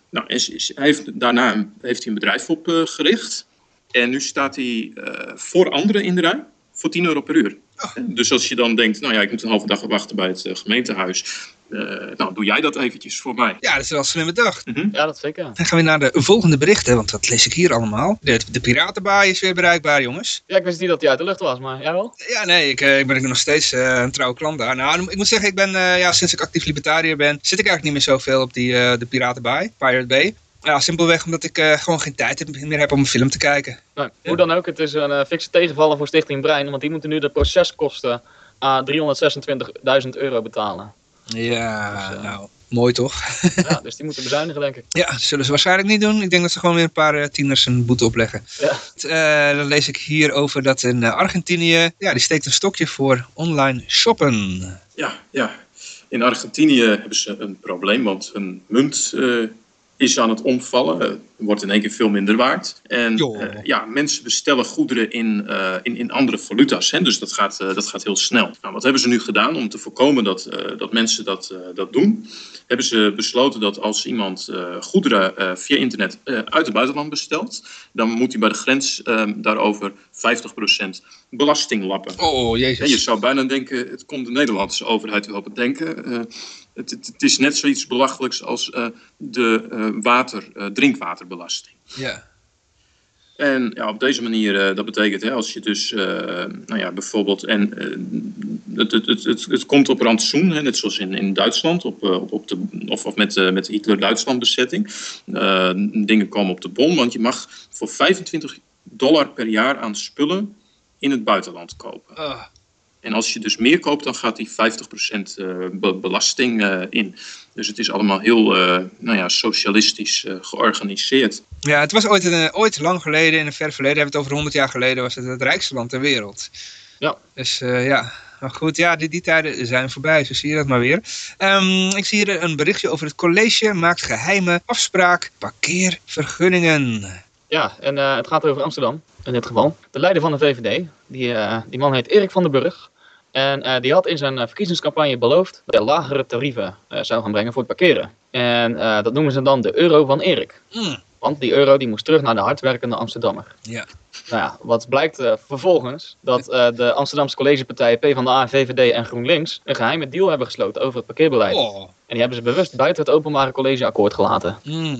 Nou, en hij daarna heeft hij een bedrijf opgericht. en nu staat hij voor anderen in de rij voor 10 euro per uur. Dus als je dan denkt, nou ja, ik moet een halve dag wachten bij het eh, gemeentehuis. eh, nou, doe jij dat eventjes voor mij. Ja, dat is wel een slimme dag. Ja, dat zeker. ja. Dan gaan we naar de volgende berichten, want wat lees ik hier allemaal? De, de piratenbaai is weer bereikbaar, jongens. Ja, ik wist niet dat hij uit de lucht was, maar jij wel? Ja, nee, ik, eh, ik ben nog steeds eh, een trouwe klant daar. Nou, ik moet zeggen, ik ben, eh, ja, sinds ik actief libertariër ben, zit ik eigenlijk niet meer zoveel op die, eh, de Piratenbaai, Pirate Bay. Ja, simpelweg omdat ik eh, gewoon geen tijd heb- meer heb om een film te kijken. Nee, Hoe dan ook, het is een eh, fikse tegenvaller voor Stichting Brein, want die moeten nu de proceskosten aan 326.000 euro betalen. Ja, Dus, eh, nou, mooi toch? Ja, dus die moeten bezuinigen, denk ik. Ja, dat zullen ze waarschijnlijk niet doen. Ik denk dat ze gewoon weer een paar eh, tieners een boete opleggen. Ja. Eh, dan lees ik hier over dat in Argentinië, ja, die steekt een stokje voor online shoppen. Ja, ja. In Argentinië hebben ze een probleem, want hun munt eh, is aan het omvallen. Wordt in één keer veel minder waard. En eh, ja, mensen bestellen goederen in, eh, in, in andere valuta's. Hè? Dus dat gaat, eh, dat gaat heel snel. Nou, wat hebben ze nu gedaan om te voorkomen dat, dat mensen dat, dat doen? Hebben ze besloten dat als iemand goederen via internet uit het buitenland bestelt, dan moet hij bij de grens eh, daarover 50% belasting lappen. Oh, En je jezus. zou bijna denken, het komt de Nederlandse overheid wel bedenken. Eh het, het, is net zoiets belachelijks als de water, eh, drinkwaterbelasting. Ja. En ja, op deze manier, eh, dat betekent hè, als je dus, eh, nou ja, bijvoorbeeld, en eh, het, het, het, het, het komt op rantsoen, hè, net zoals in, in Duitsland, op, eh, op, op de, of, of met, eh, met de Hitler-Duitsland bezetting. Eh, dingen komen op de bon, want je mag voor 25 dollar per jaar aan spullen in het buitenland kopen. Oh, En als je dus meer koopt, dan gaat die 50% eh, be- belasting eh, in. Dus het is allemaal heel eh, nou ja, socialistisch eh, georganiseerd. Ja, het was ooit, een, ooit lang geleden, in een ver verleden, hebben we het over 100 jaar geleden, was het het rijkste land ter wereld. Ja. Dus eh, ja, maar goed, ja, die, die tijden zijn voorbij, zo zie je dat maar weer. Ehm, ik zie hier een berichtje over het college maakt geheime afspraak parkeervergunningen. Ja, en eh, het gaat over Amsterdam in dit geval. De leider van de VVD, die, eh, die man heet Erik van den Burg. En eh, die had in zijn eh, verkiezingscampagne beloofd dat hij lagere tarieven eh, zou gaan brengen voor het parkeren. En dat noemen ze dan de euro van Erik. Hmm. Want die euro die moest terug naar de hardwerkende Amsterdammer. Ja. Nou ja, wat blijkt vervolgens? Dat de Amsterdamse collegepartijen PvdA, VVD en GroenLinks een geheime deal hebben gesloten over het parkeerbeleid. Oh. En die hebben ze bewust buiten het openbare collegeakkoord gelaten.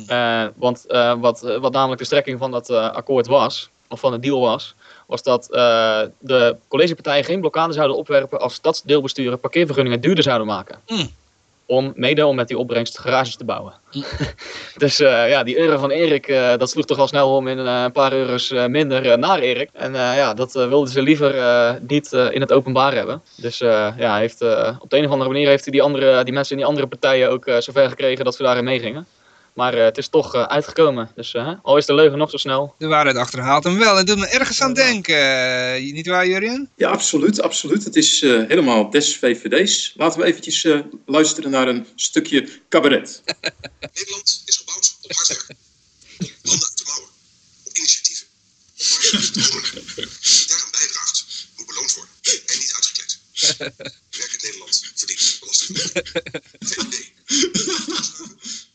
Eh, want wat, wat namelijk de strekking van dat akkoord was, of van de deal was, was dat eh, de collegepartijen geen blokkade zouden opwerpen als stadsdeelbesturen parkeervergunningen duurder zouden maken. Mm. Om, mede om met die opbrengst garages te bouwen. Mm. dus eh, ja, die euro van Erik, eh, dat sloeg toch al snel om in een paar euro's minder naar Erik. En ja, dat wilden ze liever niet in het openbaar hebben. Dus ja, heeft, op de een of andere manier heeft hij die, andere, die mensen in die andere partijen ook zover gekregen dat ze daarin meegingen. Maar eh, het is toch eh, uitgekomen. Dus eh, al is de leugen nog zo snel. De waarheid achterhaalt hem wel. Het doet me ergens aan Ja. denken. Niet waar, Jurien? Ja, absoluut, absoluut. Het is eh, helemaal des VVD's. Laten we eventjes eh, luisteren naar een stukje cabaret. Nederland is gebouwd op hard werken. Op handen uit de mouwen. Op initiatieven. Waar die daaraan bijdraagt, moet beloond worden. En niet uitgekleed. Werkend Nederland verdient belasting. VVD.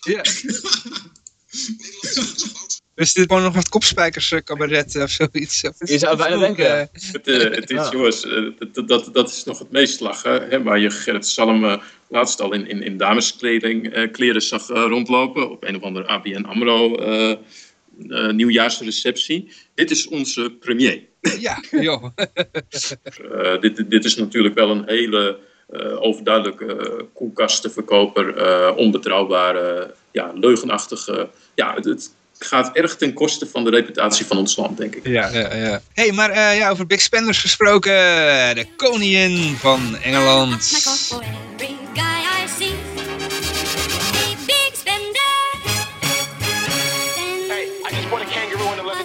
Ja. Dus dit is gewoon nog wat kopspijkers eh, cabaret of zoiets. Of- Je zou bijna denken, eh. Het, eh, het is, Ja. jongens, dat, dat, dat is nog het meest lachen. Hè, waar je Gerrit Salm laatst al in, in, in dameskleding eh, kleren zag rondlopen. Op een of andere ABN AMRO eh, eh, nieuwjaarsreceptie. Dit is onze premier. ja, joh. Eh, dit, dit is natuurlijk wel een hele eh, overduidelijke eh, koelkastenverkoper, eh, onbetrouwbare, ja, leugenachtige. Ja, het, het gaat erg ten koste van de reputatie van ons land, denk ik. Ja, ja, ja. hey, maar eh, ja, over Big Spenders gesproken. De koningin van Engeland.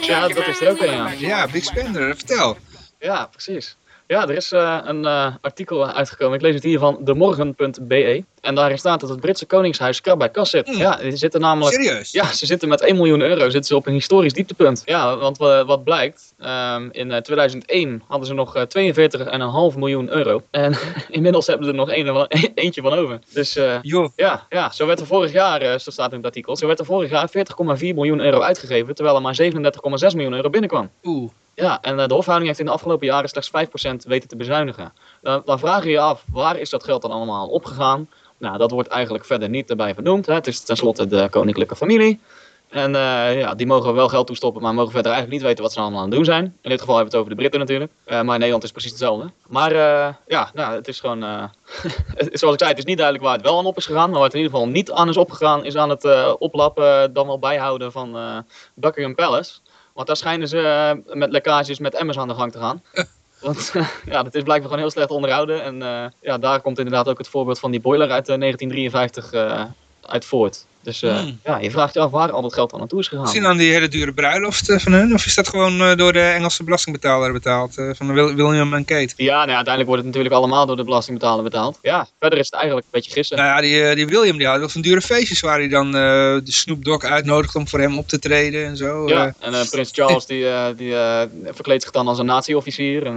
Ja, dat is er ook een, ja. Ja, Big Spender, vertel. Ja, precies. Ja, er is eh, een eh, artikel uitgekomen. Ik lees het hier van demorgen.be. En daarin staat dat het Britse Koningshuis krap bij kas zit. Mm. Ja, die zitten namelijk... Serieus? Ja, ze zitten met 1 miljoen euro zitten ze op een historisch dieptepunt. Ja, want eh, wat blijkt, ehm, in eh, 2001 hadden ze nog eh 42,5 miljoen euro. En inmiddels hebben ze er nog een, eentje van over. Dus ja, ja, zo werd er vorig jaar, zo staat in het artikel, zo werd er vorig jaar 40,4 miljoen euro uitgegeven, terwijl er maar 37,6 miljoen euro binnenkwam. Oeh. Ja, en eh, de hofhouding heeft in de afgelopen jaren slechts 5% weten te bezuinigen. Dan, dan vraag je je af, waar is dat geld dan allemaal opgegaan? Nou, dat wordt eigenlijk verder niet erbij vernoemd. Het is tenslotte de koninklijke familie. En eh, ja, die mogen wel geld toestoppen, maar mogen verder eigenlijk niet weten wat ze allemaal aan het doen zijn. In dit geval hebben we het over de Britten natuurlijk. Eh, maar in Nederland is precies hetzelfde. Maar eh, ja, nou, het is gewoon... eh, zoals ik zei, het is niet duidelijk waar het wel aan op is gegaan. Maar waar het in ieder geval niet aan is opgegaan, is aan het eh, oplappen, dan wel bijhouden van eh, Buckingham Palace. Want daar schijnen ze eh, met lekkages met emmers aan de gang te gaan. Want ja, dat is blijkbaar gewoon heel slecht onderhouden. En eh, ja, daar komt inderdaad ook het voorbeeld van die boiler uit eh, 1953 eh, uit voort. Dus eh, Hmm. ja, je vraagt je af waar al dat geld dan naartoe is gegaan. Misschien aan die hele dure bruiloft eh, van hun? Of is dat gewoon eh, door de Engelse belastingbetaler betaald? van Wil- William en Kate? Ja, nou ja, uiteindelijk wordt het natuurlijk allemaal door de belastingbetaler betaald. Ja, verder is het eigenlijk een beetje gissen. Nou ja, die, die William die had wel van dure feestjes waar hij dan de Snoop Dogg uitnodigt om voor hem op te treden en zo. Ja, en prins Charles die, die verkleedt zich dan als een nazi-officier.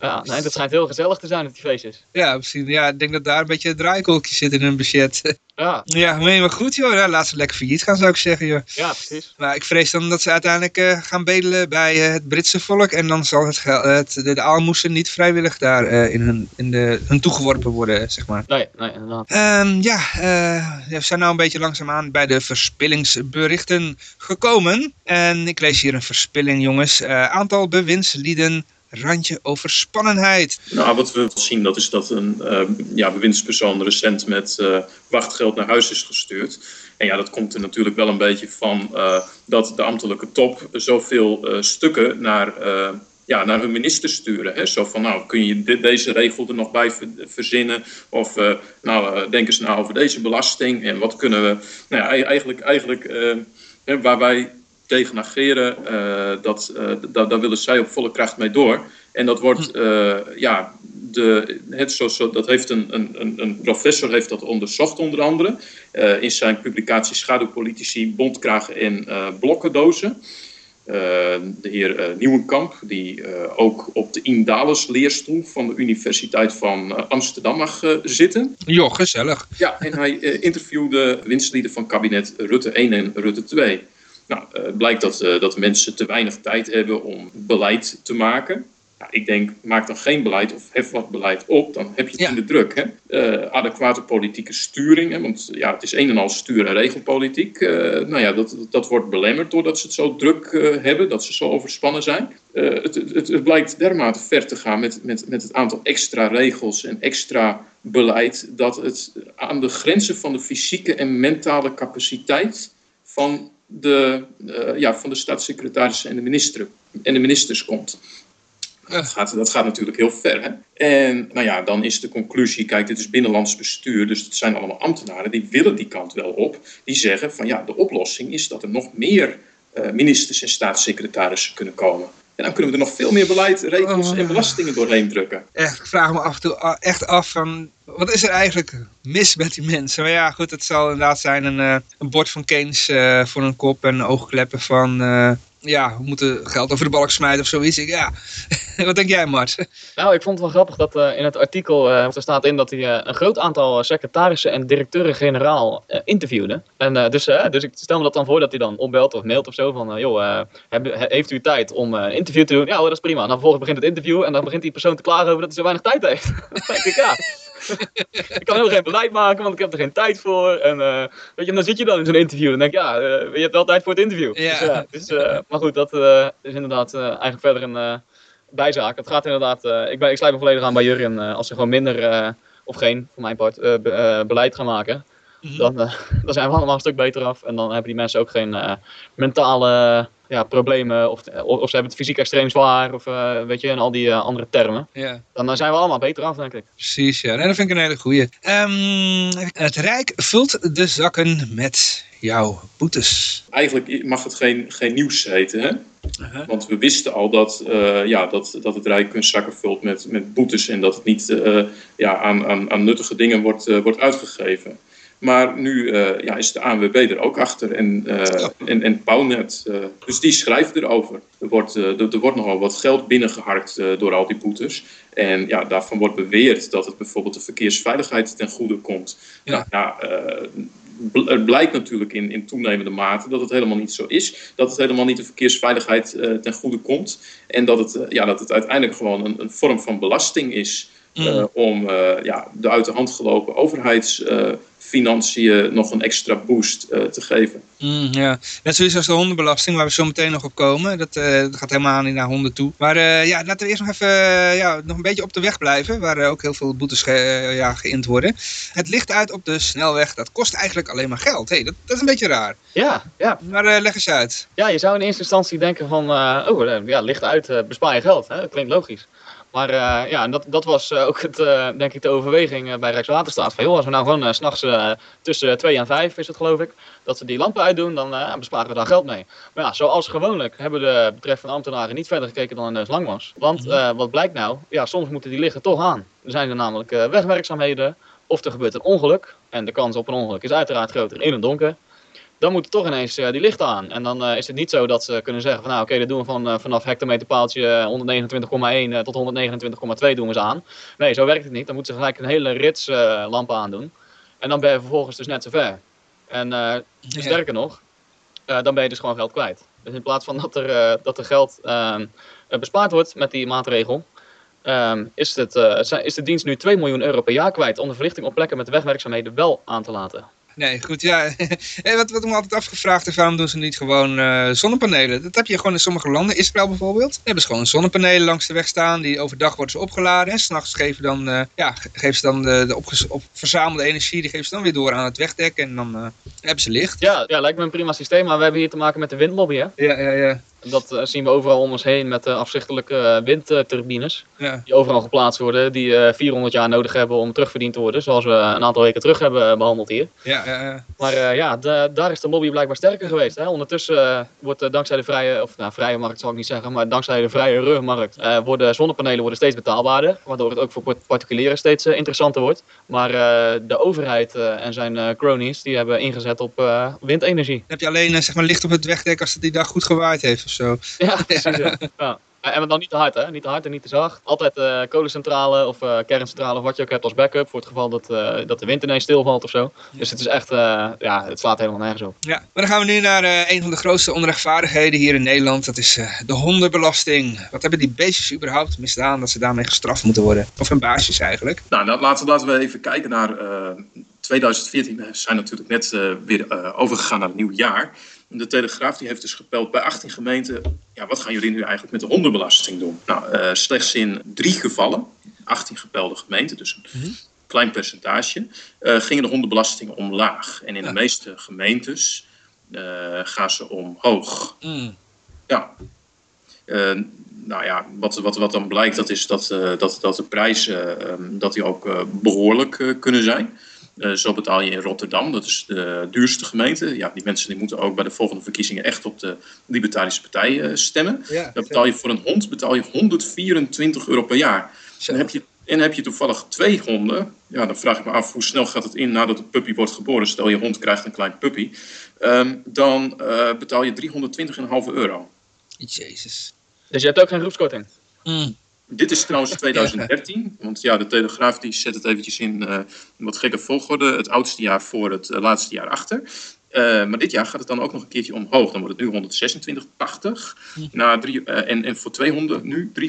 Ja, nee, dat schijnt heel gezellig te zijn op die feestjes. ja, misschien. Ja, ik denk dat daar een beetje een draaikolkje zit in hun budget. Ja, ja, maar maar goed joh. Ja, laat ze lekker failliet gaan zou ik zeggen joh. ja precies. Maar ik vrees dan dat ze uiteindelijk eh, gaan bedelen bij eh, het Britse volk. En dan zal het, gel- het de, de aalmoezen niet vrijwillig daar eh, in hun, in de, hun toegeworpen worden, zeg maar. Nee, nee, inderdaad. Ehm, ja, eh, we zijn nou een beetje langzaamaan bij de verspillingsberichten gekomen. En ik lees hier een verspilling, jongens. Eh, aantal bewindslieden, randje overspannenheid. Nou, wat we zien, dat is dat een eh, ja, bewindspersoon recent met eh, wachtgeld naar huis is gestuurd. En ja, dat komt er natuurlijk wel een beetje van eh, dat de ambtelijke top zoveel eh, stukken naar, ja, naar hun minister sturen. Hè? Zo van, nou, kun je deze regel er nog bij ver- verzinnen? Of, nou, denk eens na over deze belasting. En wat kunnen we, nou ja, e- eigenlijk, eigenlijk waar wij tegen ageren, eh, dat, eh, da- daar willen zij op volle kracht mee door. En dat wordt, eh, ja, de, het zo, zo, dat heeft een, een, een- professor heeft dat onderzocht onder andere. in zijn publicatie Schaduwpolitici, Bondkragen en Blokkendozen. De heer Nieuwenkamp, die ook op de Indales leerstoel van de Universiteit van Amsterdam mag zitten. Joh, gezellig. Ja, en hij interviewde winstlieden van kabinet Rutte 1 en Rutte 2. Nou, eh, het blijkt dat, eh, dat mensen te weinig tijd hebben om beleid te maken. Nou, ik denk, maak dan geen beleid of hef wat beleid op, dan heb je het Ja. in de druk. Hè? Eh, adequate politieke sturing, hè? want ja, het is een en al stuur- en regelpolitiek. Nou ja, dat, dat wordt belemmerd doordat ze het zo druk hebben, dat ze zo overspannen zijn. Het, het, het blijkt dermate ver te gaan met, met, met het aantal extra regels en extra beleid, dat het aan de grenzen van de fysieke en mentale capaciteit van de, eh, ja, van de staatssecretarissen en de, minister, en de ministers komt. Dat gaat, dat gaat natuurlijk heel ver. Hè? En nou ja, dan is de conclusie, kijk, dit is binnenlands bestuur, dus het zijn allemaal ambtenaren, die willen die kant wel op. Die zeggen van ja, de oplossing is dat er nog meer eh, ministers en staatssecretarissen kunnen komen. En dan kunnen we er nog veel meer beleid, regels en belastingen doorheen drukken. Echt, ik vraag me af en toe echt af van, wat is er eigenlijk mis met die mensen? Maar ja, goed, het zal inderdaad zijn een, eh, een bord van Keynes eh, voor een kop en oogkleppen van, eh, ja, we moeten geld over de balk smijten of zoiets. Ik, ja, wat denk jij Mart? Nou, ik vond het wel grappig dat eh, in het artikel eh, er staat in dat hij eh, een groot aantal secretarissen en directeuren-generaal interviewde. En dus, dus ik stel me dat dan voor dat hij dan opbelt of mailt of zo van, joh, heeft u tijd om een interview te doen? Ja dat is prima. En dan vervolgens begint het interview en dan begint die persoon te klagen over dat hij zo weinig tijd heeft. denk ik, ja, ik kan helemaal geen beleid maken, want ik heb er geen tijd voor. En eh, weet je, en dan zit je dan in zo'n interview en denk ja, eh, je hebt wel tijd voor het interview. Ja. Dus, ja, dus, eh, maar goed, dat is inderdaad eigenlijk verder een bijzaak. Het gaat inderdaad, ik, ben, ik sluit me volledig aan bij Jurgen. als ze gewoon minder, of geen, voor mijn part, be- beleid gaan maken, dan, eh, dan zijn we allemaal een stuk beter af. En dan hebben die mensen ook geen mentale ja, problemen, of, of, of ze hebben het fysiek extreem zwaar, of eh, weet je, en al die eh, andere termen. Ja. Dan zijn we allemaal beter af, denk ik. Precies, ja. Nee, dat vind ik een hele goeie. Ehm, het Rijk vult de zakken met jouw boetes. Eigenlijk mag het geen, geen nieuws heten, hè? Uh-huh. Want we wisten al dat, eh, ja, dat, dat het Rijk hun zakken vult met, met boetes en dat het niet eh, ja, aan, aan, aan nuttige dingen wordt, wordt uitgegeven. Maar nu eh, ja, is de ANWB er ook achter en, eh en, en Pownet. eh, dus die schrijft erover. Er wordt, er, er wordt nogal wat geld binnengeharkt eh, door al die boetes. En ja, daarvan wordt beweerd dat het bijvoorbeeld de verkeersveiligheid ten goede komt. Ja. Nou, ja, het blijkt natuurlijk in, in toenemende mate dat het helemaal niet zo is. Dat het helemaal niet de verkeersveiligheid ten goede komt. En dat het, ja, dat het uiteindelijk gewoon een, een vorm van belasting is. eh, om ja, de uit de hand gelopen overheidsfinanciën nog een extra boost eh, te geven. Mm, ja, net zoiets als de hondenbelasting, waar we zo meteen nog op komen. Dat, eh, dat gaat helemaal niet naar honden toe. Maar eh, ja, laten we eerst nog even ja, nog een beetje op de weg blijven, waar ook heel veel boetes ge, ja, geïnd worden. Het licht uit op de snelweg, dat kost eigenlijk alleen maar geld. Hey, dat, dat is een beetje raar. Ja, ja. Maar eh, leg eens uit. Ja, je zou in eerste instantie denken van, eh, oh, ja, licht uit, eh, bespaar je geld. Hè? Dat klinkt logisch. Maar eh, ja, en dat, dat was eh, ook het, eh, denk ik de overweging bij Rijkswaterstaat. Van joh, als we nou gewoon 's s'nachts tussen 2 en 5 is het geloof ik, dat we die lampen uitdoen, dan besparen we daar geld mee. Maar ja, zoals gewoonlijk hebben de betreffende ambtenaren niet verder gekeken dan een neus lang was. Want eh, wat blijkt nou? Ja, soms moeten die lichten toch aan. Er zijn er namelijk wegwerkzaamheden of er gebeurt een ongeluk. En de kans op een ongeluk is uiteraard groter in het donker dan moeten toch ineens eh, die lichten aan. En dan eh, is het niet zo dat ze kunnen zeggen van nou oké, dat doen we van, eh, vanaf hectometerpaaltje eh, 129,1 eh, tot 129,2 doen we ze aan. Nee, zo werkt het niet. Dan moeten ze gelijk een hele rits lampen aandoen. En dan ben je vervolgens dus net zo ver. En Ja. sterker nog, dan ben je dus gewoon geld kwijt. Dus in plaats van dat er, dat er geld ehm, eh, bespaard wordt met die maatregel, ehm, is, het, is de dienst nu 2 miljoen euro per jaar kwijt om de verlichting op plekken met wegwerkzaamheden wel aan te laten. Nee, goed, ja. Wat, wat ik me altijd afgevraagd heb, waarom doen ze niet gewoon eh, zonnepanelen? Dat heb je gewoon in sommige landen. Israël bijvoorbeeld. Daar hebben ze gewoon zonnepanelen langs de weg staan. Die overdag worden ze opgeladen. En s'nachts geven, dan, eh, ja, ge- geven ze dan de, de op, verzamelde energie, die geven ze dan weer door aan het wegdek. En dan eh, hebben ze licht. Ja, ja, lijkt me een prima systeem, maar we hebben hier te maken met de windlobby, hè? Ja, ja, ja. Dat eh, zien we overal om ons heen met uh, afzichtelijke uh, windturbines. Ja. Die overal geplaatst worden, die uh, 400 jaar nodig hebben om terugverdiend te worden. Zoals we een aantal weken terug hebben behandeld hier. Ja, ja, ja. Maar ja, de, daar is de lobby blijkbaar sterker geweest. Hè? Ondertussen wordt dankzij de vrije, of nou, vrije markt zal ik niet zeggen, maar dankzij de vrije rugmarkt worden zonnepanelen worden steeds betaalbaarder. Waardoor het ook voor particulieren steeds interessanter wordt. Maar de overheid en zijn cronies, die hebben ingezet op windenergie. Dan heb je alleen zeg maar, licht op het wegdek als het die dag goed gewaaid heeft of zo. Ja, precies. Ja. ja. En dan niet te hard, hè? Niet te hard en niet te zacht. Altijd uh, kolencentrale of uh, kerncentrale of wat je ook hebt als backup. Voor het geval dat, uh, dat de wind ineens stilvalt of zo. Dus het is echt, ja, het slaat helemaal nergens op. Ja, maar dan gaan we nu naar een van de grootste onrechtvaardigheden hier in Nederland. Dat is de hondenbelasting. Wat hebben die beestjes überhaupt misdaan dat ze daarmee gestraft moeten worden? Of hun baasjes eigenlijk? Nou, nou laten, laten we even kijken naar 2014. We zijn natuurlijk net weer overgegaan naar een nieuw jaar. De Telegraaf die heeft dus gepeld bij 18 gemeenten. Ja, wat gaan jullie nu eigenlijk met de hondenbelasting doen? Nou, uh, slechts in drie gevallen, 18 gepelde gemeenten, dus een -hmm. klein percentage, uh, gingen de hondenbelastingen omlaag. En in ja. de meeste gemeentes uh, gaan ze omhoog. Mm. Ja. nou ja, wat, wat, wat dan blijkt, dat is dat, dat, dat de prijzen dat die ook behoorlijk kunnen zijn. Uh, zo betaal je in Rotterdam, dat is de duurste gemeente. Ja, die mensen die moeten ook bij de volgende verkiezingen echt op de Libertarische Partij uh, stemmen. Ja, dan betaal je voor een hond betaal je 124 euro per jaar. En heb, je, en heb je toevallig twee honden, ja, dan vraag ik me af hoe snel gaat het in nadat de puppy wordt geboren. Stel je hond krijgt een klein puppy. Um, dan uh, betaal je 320,5 euro. Jezus. Dus je hebt ook geen groepskorting? Mm. Dit is trouwens 2013, want ja, de Telegraaf die zet het eventjes in uh, een wat gekke volgorde. Het oudste jaar voor het uh, laatste jaar achter. Uh, maar dit jaar gaat het dan ook nog een keertje omhoog. Dan wordt het nu 126,80. Na drie, en, en voor 200 nu 327,70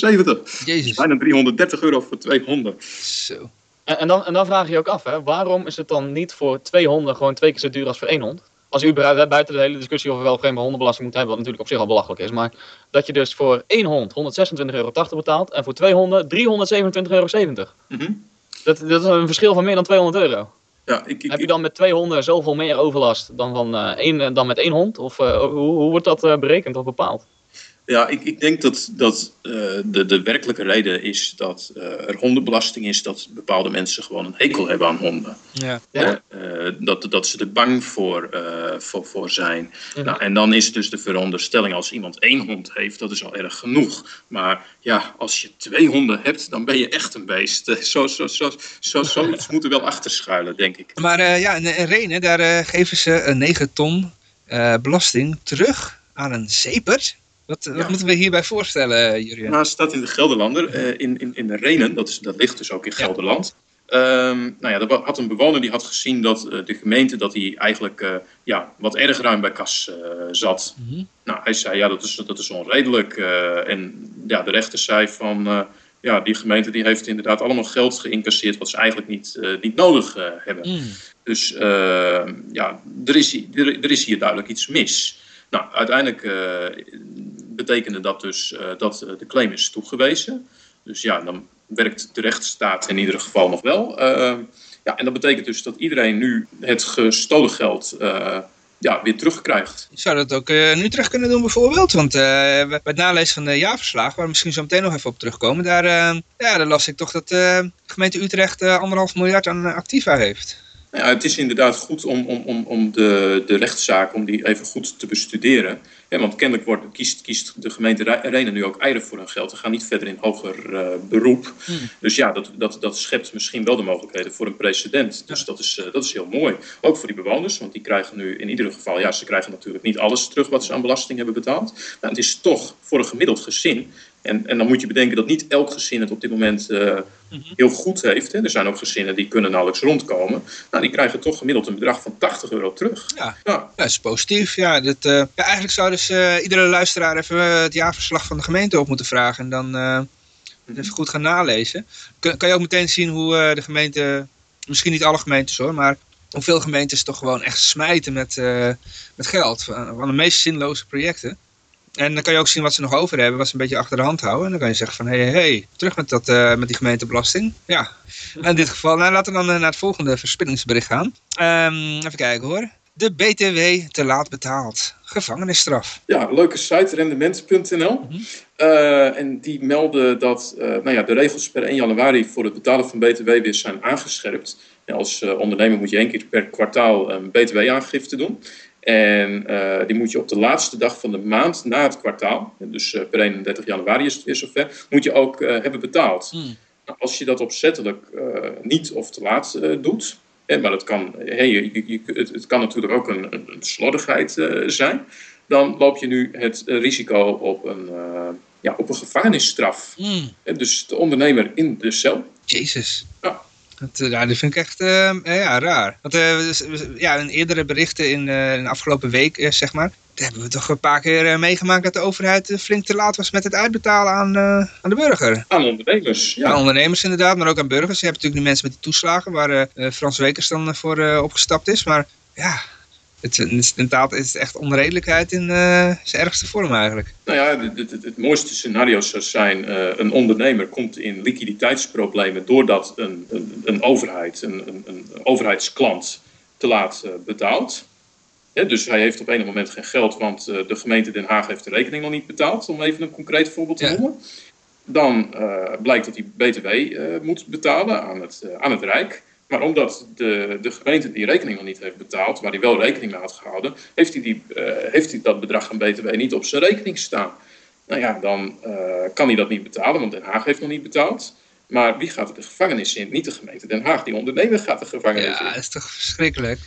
euro. Jezus. Bijna 330 euro voor twee honden. Zo. En, en, dan, en dan vraag je je ook af, hè, waarom is het dan niet voor twee honden gewoon twee keer zo duur als voor één hond? Als u buiten de hele discussie of we wel geen hondenbelasting moeten hebben, wat natuurlijk op zich al belachelijk is, maar dat je dus voor één hond 126,80 euro betaalt en voor twee honden 327,70 euro. Mm -hmm. dat, dat is een verschil van meer dan 200 euro. Ja, ik, ik, Heb je dan met twee honden zoveel meer overlast dan, van, uh, één, dan met één hond? Of uh, hoe, hoe wordt dat uh, berekend of bepaald? Ja, ik, ik denk dat, dat uh, de, de werkelijke reden is dat uh, er hondenbelasting is dat bepaalde mensen gewoon een hekel hebben aan honden. Ja. Ja. Uh, dat, dat ze er bang voor, voor, voor zijn. Nou, en dan is dus de veronderstelling als iemand één hond heeft, dat is al erg genoeg. Maar ja, als je twee honden hebt, dan ben je echt een beest. Zo, zo, zo, zo, zoiets moet er wel achter schuilen, denk ik. Maar ja, in, in Renen, daar geven ze een 9 ton belasting terug aan een zeepert. Wat, wat Ja. moeten we hierbij voorstellen, Jurien? Nou, het staat in de Gelderlander, eh, in, in, in de Renen, dat, is, dat ligt dus ook in Gelderland. Ehm, nou ja, er had een bewoner die had gezien dat eh, de gemeente dat hij eigenlijk eh, ja, wat erg ruim bij kas eh, zat. Mhm. Nou, hij zei ja, dat is, dat is onredelijk. eh, en ja, de rechter zei van eh, ja, die gemeente die heeft inderdaad allemaal geld geïncasseerd wat ze eigenlijk niet, eh, niet nodig eh, hebben. Mm. Dus eh, ja, er is, er, er is hier duidelijk iets mis. Nou, uiteindelijk eh, betekende dat dus eh, dat eh, de claim is toegewezen. Dus ja, dan werkt de rechtsstaat in ieder geval nog wel. Eh, ja, en dat betekent dus dat iedereen nu het gestolen geld ja, weer terugkrijgt. Zou dat ook eh, nu terug kunnen doen bijvoorbeeld? Want bij het nalezen van de jaarverslagen, waar we misschien zo meteen nog even op terugkomen, daar, eh, ja, daar las ik toch dat de gemeente Utrecht anderhalf miljard aan activa heeft. Nou ja, het is inderdaad goed om, om, om, om de, de rechtszaak om die even goed te bestuderen. Ja, want kennelijk wordt, kiest, kiest de gemeente Re- Renen nu ook eieren voor hun geld. Ze gaan niet verder in hoger eh, beroep. Hmm. Dus ja, dat, dat, dat schept misschien wel de mogelijkheden voor een precedent. Dus dat, is, eh, dat is heel mooi. Ook voor die bewoners, want die krijgen nu in ieder geval... Ja, ze krijgen natuurlijk niet alles terug wat ze aan belasting hebben betaald. Maar het is toch voor een gemiddeld gezin... En, en dan moet je bedenken dat niet elk gezin het op dit moment eh, heel goed heeft. Hè. Er zijn ook gezinnen die kunnen nauwelijks rondkomen. Nou, die krijgen toch gemiddeld een bedrag van 80 euro terug. Ja. Ja, Ja, dat is positief. Ja, dit, eh, ja, eigenlijk zou dus eh, iedere luisteraar even het jaarverslag van de gemeente op moeten vragen. En dan eh, even goed gaan nalezen. Kun, kan je ook meteen zien hoe de gemeente, misschien niet alle gemeentes hoor, maar hoeveel gemeentes toch gewoon echt smijten met, met geld. Van, van de meest zinloze projecten. En dan kan je ook zien wat ze nog over hebben, wat ze een beetje achter de hand houden. En dan kan je zeggen van, hé, hey, hey, terug met, dat, eh, met die gemeentebelasting. Ja, in dit geval, nou, laten we dan eh, naar het volgende verspillingsbericht gaan. Ehm, even kijken hoor. De BTW te laat betaald. Gevangenisstraf. Ja, leuke site, rendement.nl. Eh, en die melden dat nou ja, de regels per 1 januari voor het betalen van BTW weer zijn aangescherpt. En als ondernemer moet je één keer per kwartaal een BTW-aangifte doen. En eh, die moet je op de laatste dag van de maand na het kwartaal, dus eh, per 31 januari is het weer zover, moet je ook eh, hebben betaald. Hmm. Nou, als je dat opzettelijk niet of te laat doet, hè, maar dat kan, je, het, het kan natuurlijk ook een, een, een slordigheid zijn, dan loop je nu het risico op een, ja, op een gevangenisstraf. Hmm. Dus de ondernemer in de cel. Jezus. Ja. Dat, eh, nou, dat vind ik echt eh, eh, ja, raar. Want ja, in eerdere berichten in, in de afgelopen week, zeg maar, daar hebben we toch een paar keer meegemaakt dat de overheid flink te laat was met het uitbetalen aan, aan de burger. Aan ondernemers. Ja. Aan ondernemers inderdaad, maar ook aan burgers. Je hebt natuurlijk die mensen met die toeslagen waar Frans Wekers dan voor opgestapt is. Maar ja, het, het is het echt onredelijkheid in eh, zijn ergste vorm eigenlijk. Nou ja, het, het, mooiste scenario zou zijn: eh, een ondernemer komt in liquiditeitsproblemen doordat een, een, een overheid, een, een, een overheidsklant, te laat eh, betaalt. Ja, dus hij heeft op enig moment geen geld, want de gemeente Den Haag heeft de rekening nog niet betaald, om even een concreet voorbeeld te Ja. noemen. Dan blijkt dat hij BTW moet betalen aan het, aan het Rijk. Maar omdat de, de gemeente die rekening nog niet heeft betaald, waar hij wel rekening mee had gehouden, heeft hij, die, eh, heeft hij dat bedrag aan BTW niet op zijn rekening staan. Nou ja, dan eh, kan hij dat niet betalen, want Den Haag heeft nog niet betaald. Maar wie gaat er de gevangenis in? Niet de gemeente Den Haag, die ondernemer gaat de gevangenis Ja, in. dat is toch verschrikkelijk.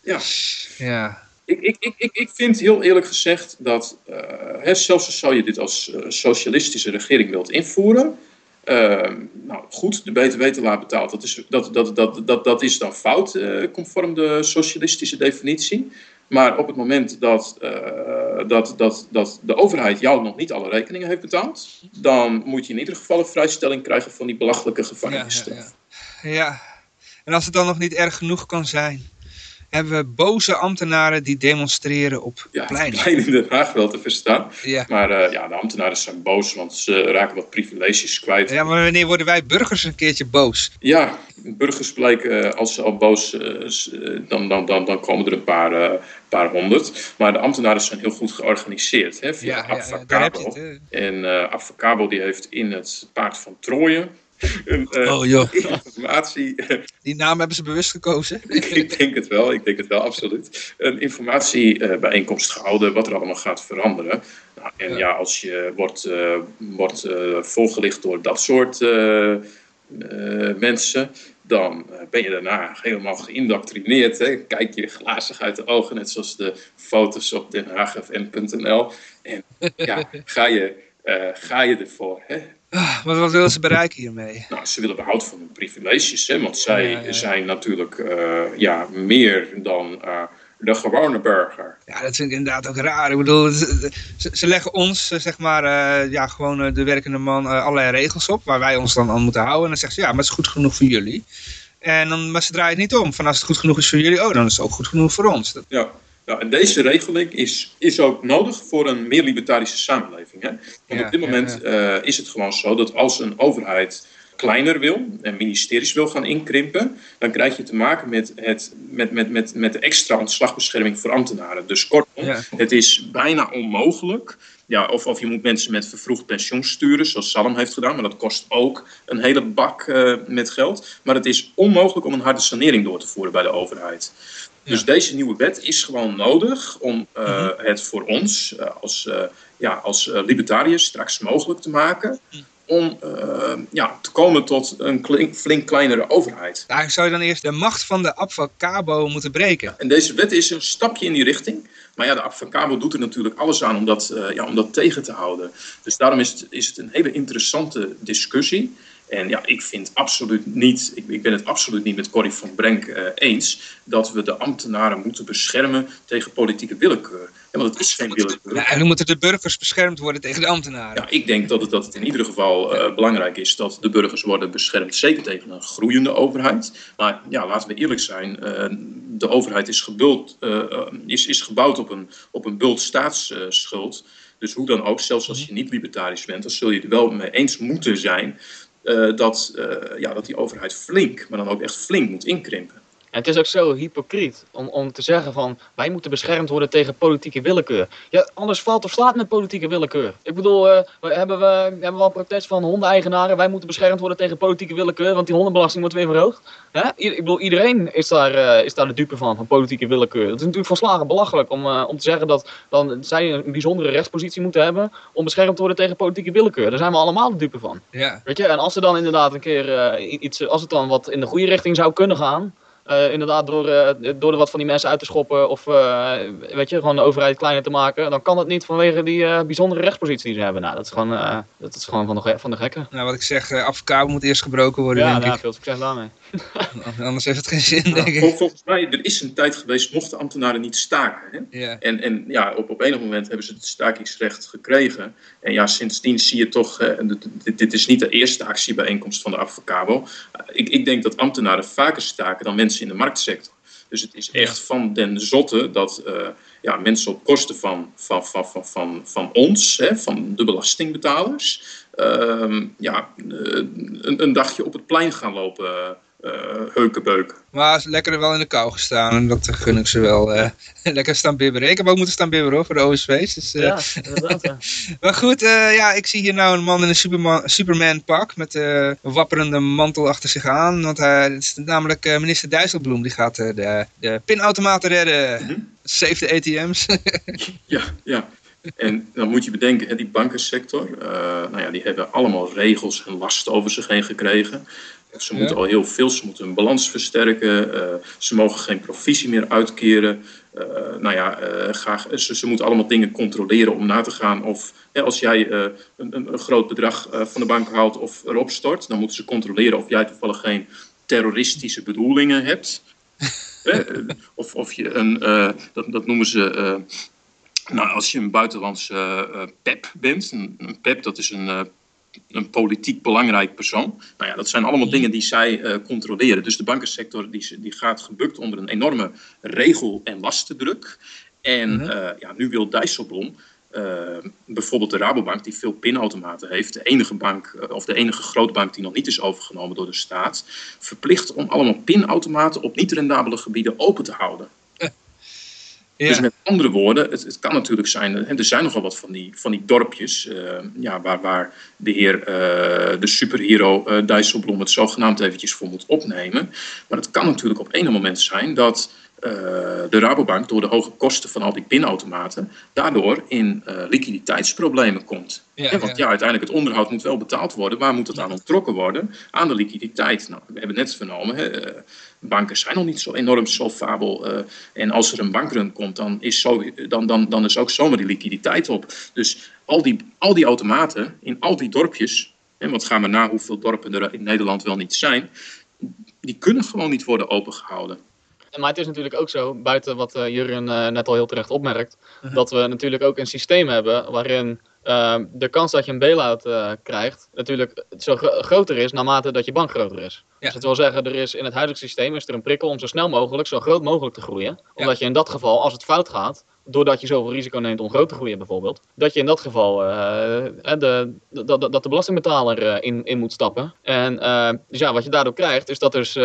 Ja. Ja, Ik, ik, ik, ik, vind heel eerlijk gezegd dat, eh, hè, zelfs als zou je dit als socialistische regering wilt invoeren, nou goed, de BTW te laat betaald, dat is, dat, dat, dat, dat, dat is dan fout, eh, conform de socialistische definitie. Maar op het moment dat, eh, dat, dat, dat de overheid jou nog niet alle rekeningen heeft betaald, dan moet je in ieder geval een vrijstelling krijgen van die belachelijke ja, gevangenisstraf. ja, ja. ja. En als het dan nog niet erg genoeg kan zijn, hebben we boze ambtenaren die demonstreren op Ja, pleinen. plein in Den Haag wel te verstaan. Ja. Maar eh, ja, de ambtenaren zijn boos, want ze raken wat privileges kwijt. ja, maar wanneer worden wij burgers een keertje boos? Ja, burgers blijken, eh, als ze al boos eh, dan, dan, dan, dan komen er een paar, paar honderd. Maar de ambtenaren zijn heel goed georganiseerd hè, via Ja, ja. En Avacabo die heeft in het paard van Trooien een eh, Oh joh, informatie... die naam hebben ze bewust gekozen. ik denk het wel, ik denk het wel, absoluut. Een informatiebijeenkomst gehouden wat er allemaal gaat veranderen. Nou, en Ja. ja, als je wordt, eh, wordt eh, volgelicht door dat soort eh, eh, mensen, dan eh, ben je daarna helemaal geïndoctrineerd. Hè? Kijk je glazig uit de ogen, net zoals de foto's op denhagfn.nl. En ja, ga je, eh, ga je ervoor. Hè? Ah, wat, willen ze bereiken hiermee? Nou, ze willen behoud van hun privileges, hè, want zij Ja, ja, ja. zijn natuurlijk eh, ja, meer dan eh, de gewone burger. Ja, dat vind ik inderdaad ook raar. Ik bedoel, ze, leggen ons, eh, zeg maar, ja, gewoon de werkende man allerlei regels op, waar wij ons dan aan moeten houden. En dan zeggen ze, ja, maar het is goed genoeg voor jullie. En dan, maar ze draaien het niet om. Van als het goed genoeg is voor jullie, oh, dan is het ook goed genoeg voor ons. Dat, Ja. Nou, en deze regeling is, is ook nodig voor een meer libertarische samenleving. Hè? Want Ja, op dit ja, moment eh, is het gewoon zo dat als een overheid kleiner wil en ministeries wil gaan inkrimpen, dan krijg je te maken met, het, met, met, met, met de extra ontslagbescherming voor ambtenaren. Dus kortom, het is bijna onmogelijk. Ja, of, of je moet mensen met vervroegd pensioen sturen, zoals Salem heeft gedaan, maar dat kost ook een hele bak eh, met geld. Maar het is onmogelijk om een harde sanering door te voeren bij de overheid. Dus deze nieuwe wet is gewoon nodig om eh, het voor ons eh, als, eh, ja, als libertariërs straks mogelijk te maken om eh, ja, te komen tot een flink kleinere overheid. Eigenlijk zou je dan eerst de macht van de Abfacabo moeten breken. En deze wet is een stapje in die richting. Maar ja, de Avocabo doet er natuurlijk alles aan om dat, ja, om dat tegen te houden. Dus daarom is het, is het een hele interessante discussie. En ja, ik vind absoluut niet, ik, ik ben het absoluut niet met Corrie van Brenk eh, eens dat we de ambtenaren moeten beschermen tegen politieke willekeur. Ja, want het is geen willekeur. Ja, en nu moeten de burgers beschermd worden tegen de ambtenaren. Ja, ik denk dat het, dat het in ieder geval eh, belangrijk is dat de burgers worden beschermd, zeker tegen een groeiende overheid. Maar ja, laten we eerlijk zijn, eh, de overheid is, gebuld, is, is gebouwd op een, op een bult staatsschuld. dus hoe dan ook, zelfs als je niet libertarisch bent, dan zul je er wel mee eens moeten zijn dat, eh, ja, dat die overheid flink, maar dan ook echt flink moet inkrimpen. En het is ook zo hypocriet om, om te zeggen van wij moeten beschermd worden tegen politieke willekeur. Ja, anders valt of slaat met politieke willekeur. Ik bedoel, eh, we hebben, we, hebben we al protest van hondeneigenaren. Wij moeten beschermd worden tegen politieke willekeur, want die hondenbelasting wordt weer verhoogd. Hè? Ik bedoel, iedereen is daar, eh, is daar de dupe van, van politieke willekeur. Het is natuurlijk volslagen belachelijk om, eh, om te zeggen dat dan zij een bijzondere rechtspositie moeten hebben om beschermd te worden tegen politieke willekeur. Daar zijn we allemaal de dupe van. Ja. Weet je, en als er dan inderdaad een keer iets, als het dan wat in de goede richting zou kunnen gaan, eh, inderdaad door, eh, door er wat van die mensen uit te schoppen of eh, weet je, gewoon de overheid kleiner te maken, dan kan het niet vanwege die bijzondere rechtspositie die ze hebben. Nou, dat is gewoon, dat is gewoon van, de, van de gekken. Nou, wat ik zeg, advocabel moet eerst gebroken worden, Ja, denk nou, ik. veel succes daarmee. Anders heeft het geen zin, denk Vol- ik. volgens mij, er is een tijd geweest, mochten ambtenaren niet staken. Hè? Ja. En, en ja, op, op enig moment hebben ze het stakingsrecht gekregen. En ja, sindsdien zie je toch, eh, dit, dit- is niet de eerste actiebijeenkomst van de Avocabo. Eh, ik, ik denk dat ambtenaren vaker staken dan mensen in de marktsector. Dus het is echt van den zotte dat eh, ja, mensen op kosten van, van, van, van, van, van ons, hè, van de belastingbetalers, ehm, ja, een, een dagje op het plein gaan lopen eh heukenbeuken. Maar ze lekker wel in de kou gestaan en dat gun ik ze wel. eh, lekker staan bibberen. Ik heb ook moeten staan bibberen hoor, voor de OSV's. Dus, eh, Ja, inderdaad. Ja. Maar goed, eh, ja, ik zie hier nou een man in een Superman, Superman pak met eh, een wapperende mantel achter zich aan. Want hij, het is namelijk eh, minister Dijsselbloem, die gaat eh, de, de pinautomaten redden. Mhm. Save de ATM's. Ja, ja. En dan moet je bedenken, hè, die bankensector, eh, nou ja, die hebben allemaal regels en lasten over zich heen gekregen. Ze Ja. moeten al heel veel, ze moeten hun balans versterken, eh, ze mogen geen provisie meer uitkeren. Eh, nou ja, eh, graag, ze, ze moeten allemaal dingen controleren om na te gaan of als jij een, een, een groot bedrag van de bank haalt of erop stort, dan moeten ze controleren of jij toevallig geen terroristische bedoelingen hebt. Of, of je een, dat, dat noemen ze nou, als je een buitenlandse PEP bent, een, een PEP dat is een, een politiek belangrijk persoon. Nou ja, dat zijn allemaal dingen die zij eh, controleren. Dus de bankensector die, die gaat gebukt onder een enorme regel- en lastendruk. En Mhm. eh, ja, nu wil Dijsselbloem, eh, bijvoorbeeld de Rabobank, die veel pinautomaten heeft, de enige bank, of de enige grote bank die nog niet is overgenomen door de staat, verplicht om allemaal pinautomaten op niet-rendabele gebieden open te houden. Dus met andere woorden, het, kan natuurlijk zijn, hè, er zijn nogal wat van die, van die dorpjes eh, ja, waar, waar de heer, eh, de superhero eh Dijsselbloem het zogenaamd eventjes voor moet opnemen. Maar het kan natuurlijk op een moment zijn dat de Rabobank door de hoge kosten van al die pinautomaten daardoor in eh, liquiditeitsproblemen komt. Ja, want ja. uiteindelijk het onderhoud moet wel betaald worden. Waar moet het aan onttrokken worden? Aan de liquiditeit. Nou, we hebben net vernomen, hè, eh, banken zijn nog niet zo enorm solvabel. eh, en als er een bankrun komt, dan is, zo, dan, dan, dan is ook zomaar die liquiditeit op. Dus al die, al die automaten in al die dorpjes, hè, want ga maar na hoeveel dorpen er in Nederland wel niet zijn, die kunnen gewoon niet worden opengehouden. Maar het is natuurlijk ook zo, buiten wat eh Jurgen eh, net al heel terecht opmerkt, Mhm. dat we natuurlijk ook een systeem hebben waarin eh, de kans dat je een bail-out eh, krijgt natuurlijk zo gro- groter is naarmate dat je bank groter is. Ja. Dus dat wil zeggen, er is in het huidige systeem is er een prikkel om zo snel mogelijk, zo groot mogelijk te groeien. Omdat je in dat geval, als het fout gaat, doordat je zoveel risico neemt om groot te groeien bijvoorbeeld, dat je in dat geval eh, de, dat- dat de belastingbetaler eh, in, in moet stappen. En eh, dus ja, wat je daardoor krijgt, is dat dus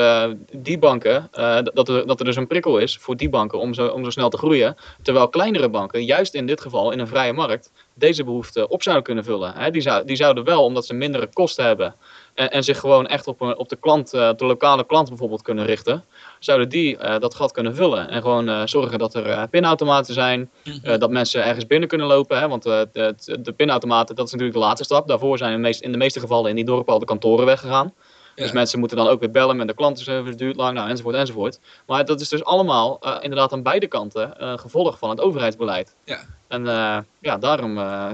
die banken, dat, er, dat er dus een prikkel is voor die banken om zo, om zo snel te groeien. Terwijl kleinere banken, juist in dit geval in een vrije markt, deze behoefte op zouden kunnen vullen. Hè? Die, zou, die zouden wel, omdat ze mindere kosten hebben en, en zich gewoon echt op, een, op de klant, eh, de lokale klant bijvoorbeeld kunnen richten, zouden die eh, dat gat kunnen vullen. En gewoon eh, zorgen dat er eh, pinautomaten zijn, eh, dat mensen ergens binnen kunnen lopen. Hè? Want eh, de, de, pinautomaten, dat is natuurlijk de laatste stap. Daarvoor zijn in de, meest, in de meeste gevallen in die dorpen al de kantoren weggegaan. Dus Ja. mensen moeten dan ook weer bellen met de klantenservice, duurt lang, nou, enzovoort, enzovoort. Maar dat is dus allemaal eh, inderdaad aan beide kanten een gevolg van het overheidsbeleid. Ja. En eh, ja, daarom, eh,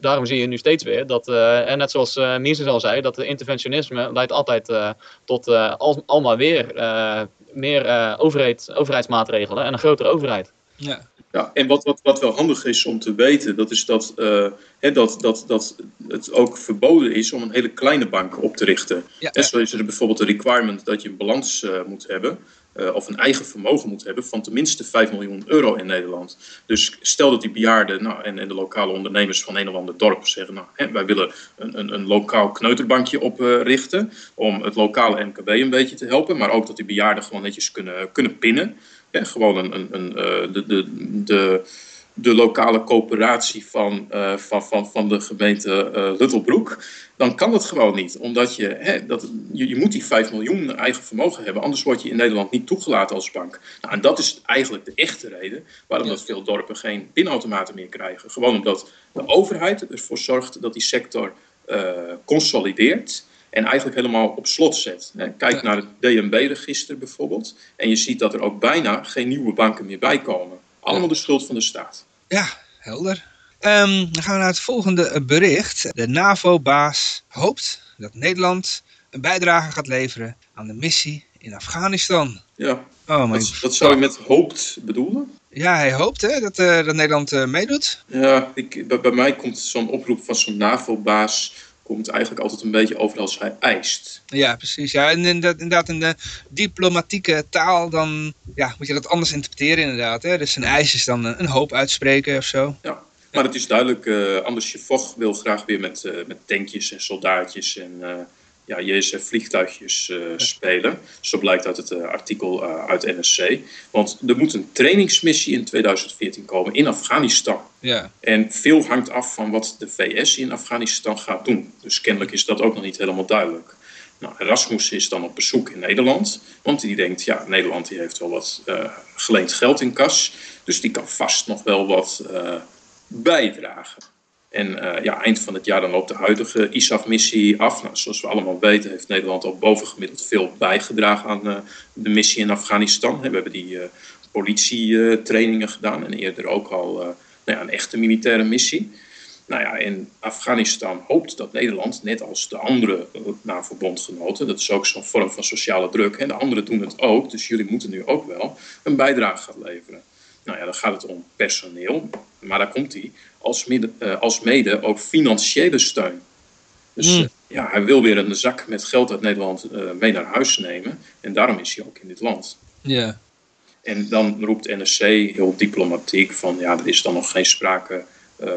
daarom zie je nu steeds weer dat, eh, en net zoals eh Mies al zei, dat de interventionisme leidt altijd eh, tot eh, al, almaar weer eh, meer eh, overheid, overheidsmaatregelen en een grotere overheid. Ja. Ja, en wat, wat, wat wel handig is om te weten, dat is dat, eh, hè, dat, dat, dat het ook verboden is om een hele kleine bank op te richten. Ja, Hè, zo is er bijvoorbeeld een requirement dat je een balans eh, moet hebben. eh, of een eigen vermogen moet hebben van tenminste 5 miljoen euro in Nederland. Dus stel dat die bejaarden nou, en, en de lokale ondernemers van een of ander dorp zeggen, nou, hè, wij willen een, een, een lokaal kneuterbankje oprichten om het lokale MKB een beetje te helpen, maar ook dat die bejaarden gewoon netjes kunnen, kunnen pinnen. Gewoon een, een, een, eh, de, de, de, de lokale coöperatie van, eh, van, van, van de gemeente uh, Luttelbroek, dan kan dat gewoon niet. Omdat je, hè, dat, je, je moet die 5 miljoen eigen vermogen hebben, anders word je in Nederland niet toegelaten als bank. Nou, en dat is eigenlijk de echte reden waarom dat veel dorpen geen pinautomaten meer krijgen. Gewoon omdat de overheid ervoor zorgt dat die sector uh, consolideert en eigenlijk helemaal op slot zet. Kijk naar het DNB-register bijvoorbeeld en je ziet dat er ook bijna geen nieuwe banken meer bij komen. Allemaal de schuld van de staat. Ja, helder. Um, dan gaan we naar het volgende bericht. De NAVO-baas hoopt dat Nederland een bijdrage gaat leveren aan de missie in Afghanistan. Ja, oh, wat, wat zou je met hoopt bedoelen? Ja, hij hoopt hè, dat, uh, dat Nederland uh, meedoet. Ja, ik, bij, bij, mij komt zo'n oproep van zo'n NAVO-baas komt eigenlijk altijd een beetje over als hij eist. Ja, precies. Ja, en inderdaad in de diplomatieke taal dan ja, moet je dat anders interpreteren inderdaad. Hè? Dus een eis is dan een hoop uitspreken of zo. Ja, maar het is duidelijk, uh, Anders Vocht wil graag weer met, uh, met tankjes en soldaatjes en ja, JSF-vliegtuigjes spelen. Zo blijkt uit het artikel uit NSC. Want er moet een trainingsmissie in 2014 komen in Afghanistan. Ja. En veel hangt af van wat de VS in Afghanistan gaat doen. Dus kennelijk is dat ook nog niet helemaal duidelijk. Nou, Erasmus is dan op bezoek in Nederland, want die denkt, ja, Nederland die heeft wel wat geleend geld in kas, dus die kan vast nog wel wat bijdragen. En uh, ja, eind van het jaar dan loopt de huidige ISAF-missie af. Nou, zoals we allemaal weten heeft Nederland al bovengemiddeld veel bijgedragen aan uh, de missie in Afghanistan. We hebben die uh, politietrainingen gedaan en eerder ook al nou ja, een echte militaire missie. Nou ja, in Afghanistan hoopt dat Nederland, net als de andere NAVO-bondgenoten, dat is ook zo'n vorm van sociale druk, en de anderen doen het ook, dus jullie moeten nu ook wel, een bijdrage gaan leveren. Nou ja, dan gaat het om personeel, maar daar komt hij, als, mede, uh, als mede ook financiële steun. Dus mm. uh, ja, hij wil weer een zak met geld uit Nederland uh, mee naar huis nemen. En daarom is hij ook in dit land. Ja. Yeah. En dan roept NSC heel diplomatiek van ja, er is dan nog geen sprake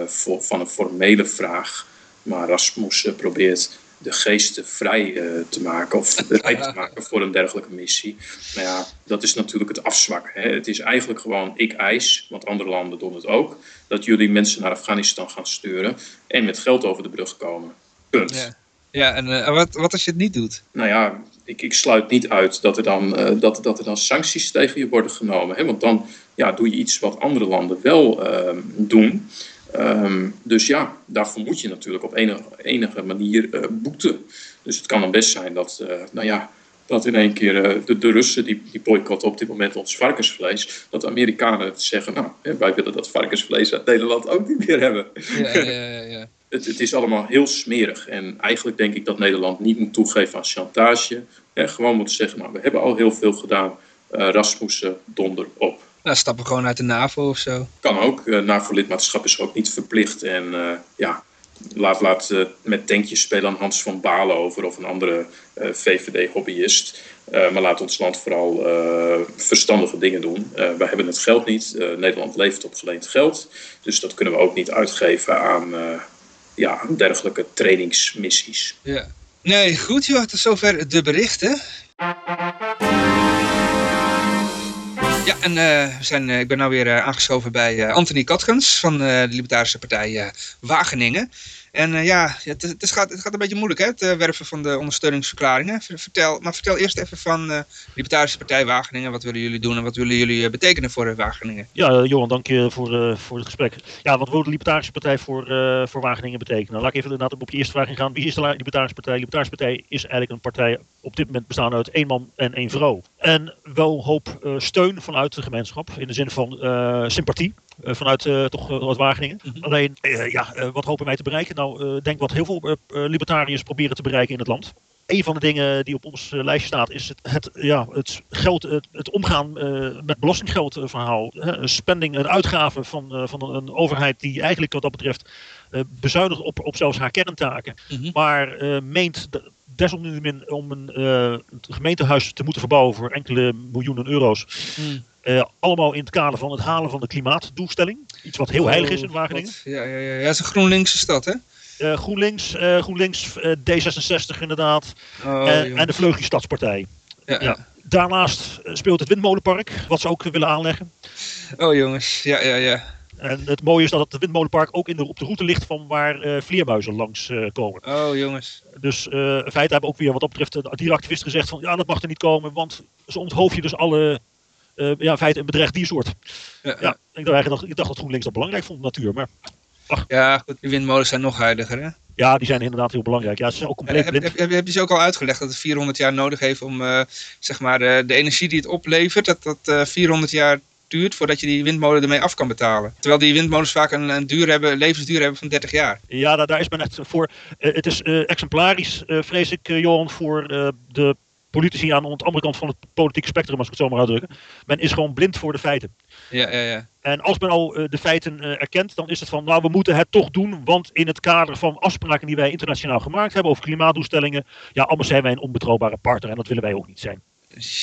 voor, van een formele vraag. Maar Rasmus probeert de geesten vrij uh, te maken of vrij te maken voor een dergelijke missie. Nou ja, dat is natuurlijk het afzwakken. Hè. Het is eigenlijk gewoon ik eis, want andere landen doen het ook, dat jullie mensen naar Afghanistan gaan sturen en met geld over de brug komen. Punt. Ja, ja en uh, wat, wat als je het niet doet? Nou ja, ik, ik sluit niet uit dat er, dan, uh, dat, dat er dan sancties tegen je worden genomen. Hè? Want dan ja, doe je iets wat andere landen wel doen. Um, dus ja, daarvoor moet je natuurlijk op enige, enige manier uh, boeten. Dus het kan dan best zijn dat, uh, nou ja, dat in één keer uh, de, de Russen, die, die boycotten op dit moment ons varkensvlees, dat de Amerikanen zeggen, nou, wij willen dat varkensvlees uit Nederland ook niet meer hebben. Ja, ja, ja, het, het, is allemaal heel smerig. En eigenlijk denk ik dat Nederland niet moet toegeven aan chantage. En gewoon moet zeggen, nou, we hebben al heel veel gedaan. Rasmussen, donder op. Nou, stappen gewoon uit de NAVO of zo. Kan ook. Uh, NAVO-lidmaatschap is ook niet verplicht. En uh, ja, laat, laat uh, met tankjes spelen aan Hans van Balen over of een andere VVD-hobbyist. maar laat ons land vooral verstandige dingen doen. wij hebben het geld niet. Nederland leeft op geleend geld. Dus dat kunnen we ook niet uitgeven aan ja, dergelijke trainingsmissies. Ja. Nee, goed joh. Tot zover de berichten. Ja, en uh, we zijn, uh, ik ben nou weer uh, aangeschoven bij Anthony Katgens van de Libertarische Partij Wageningen. En ja, het, het, gaat, het gaat een beetje moeilijk, hè, het werven van de ondersteuningsverklaringen. Vertel, maar vertel eerst even van de Libertarische Partij Wageningen. Wat willen jullie doen en wat willen jullie betekenen voor Wageningen? Ja, Johan, dank je voor, voor het gesprek. Ja, wat wil de Libertarische Partij voor, voor Wageningen betekenen? Nou, laat ik even inderdaad op je eerste vraag ingaan. Wie is de Libertarische Partij? De Libertarische Partij is eigenlijk een partij op dit moment bestaan uit één man en één vrouw. En wel hoop steun vanuit de gemeenschap, in de zin van sympathie. Uh, vanuit toch wat Wageningen. Mm -hmm. Alleen, ja, wat hopen wij te bereiken? Nou, denk wat heel veel libertariërs proberen te bereiken in het land. Een van de dingen die op ons lijstje staat is het, het, ja, het, geld, het, het omgaan met belastinggeld verhaal. spending en uitgaven van, van een, overheid die eigenlijk wat dat betreft bezuinigt op, op zelfs haar kerntaken. Mm -hmm. Maar meent desalniettemin om een gemeentehuis te moeten verbouwen voor enkele miljoenen euro's. Hmm. Uh, allemaal in het kader van het halen van de klimaatdoelstelling. Iets wat heel heilig is in Wageningen. Wat- Ja, ja, ja, ja, het is een GroenLinkse stad, hè? Uh, GroenLinks, uh, GroenLinks uh, D66 inderdaad. Oh, en, de Vleugje Stadspartij. ja. ja. Daarnaast speelt het Windmolenpark, wat ze ook willen aanleggen. Oh, jongens. Ja, ja, ja. En het mooie is dat het Windmolenpark ook in de, op de route ligt van waar uh, vleermuizen langs uh, komen. Oh, jongens. Dus uh, in feite hebben ook weer wat dat betreft de dieractivisten gezegd van ja, dat mag er niet komen, want zo onthoofd je dus alle, uh, ja, in feite een bedreigd diersoort. Ja, Ja, ik dacht, eigenlijk- ik dacht dat GroenLinks dat belangrijk vond, natuur. Maar ja, goed. Die windmolens zijn nog heiliger, hè? ja, die zijn inderdaad heel belangrijk. Ja, ze zijn ook compleet heb, blind. heb, heb je ze ook al uitgelegd dat het 400 jaar nodig heeft om eh, zeg maar, eh, de energie die het oplevert, dat dat eh, 400 jaar duurt voordat je die windmolen ermee af kan betalen? Terwijl die windmolens vaak een, een duur hebben, levensduur hebben van 30 jaar. Ja, daar, daar is men echt voor. Eh, het is eh, exemplarisch, eh, vrees ik, eh, Johan, voor eh, de politici aan de andere kant van het politieke spectrum, als ik het zo maar uitdrukken. Men is gewoon blind voor de feiten. Ja, ja, ja. En als men al eh, de feiten eh, erkent, dan is het van, nou, we moeten het toch doen, want in het kader van afspraken die wij internationaal gemaakt hebben over klimaatdoelstellingen, ja, anders zijn wij een onbetrouwbare partner en dat willen wij ook niet zijn.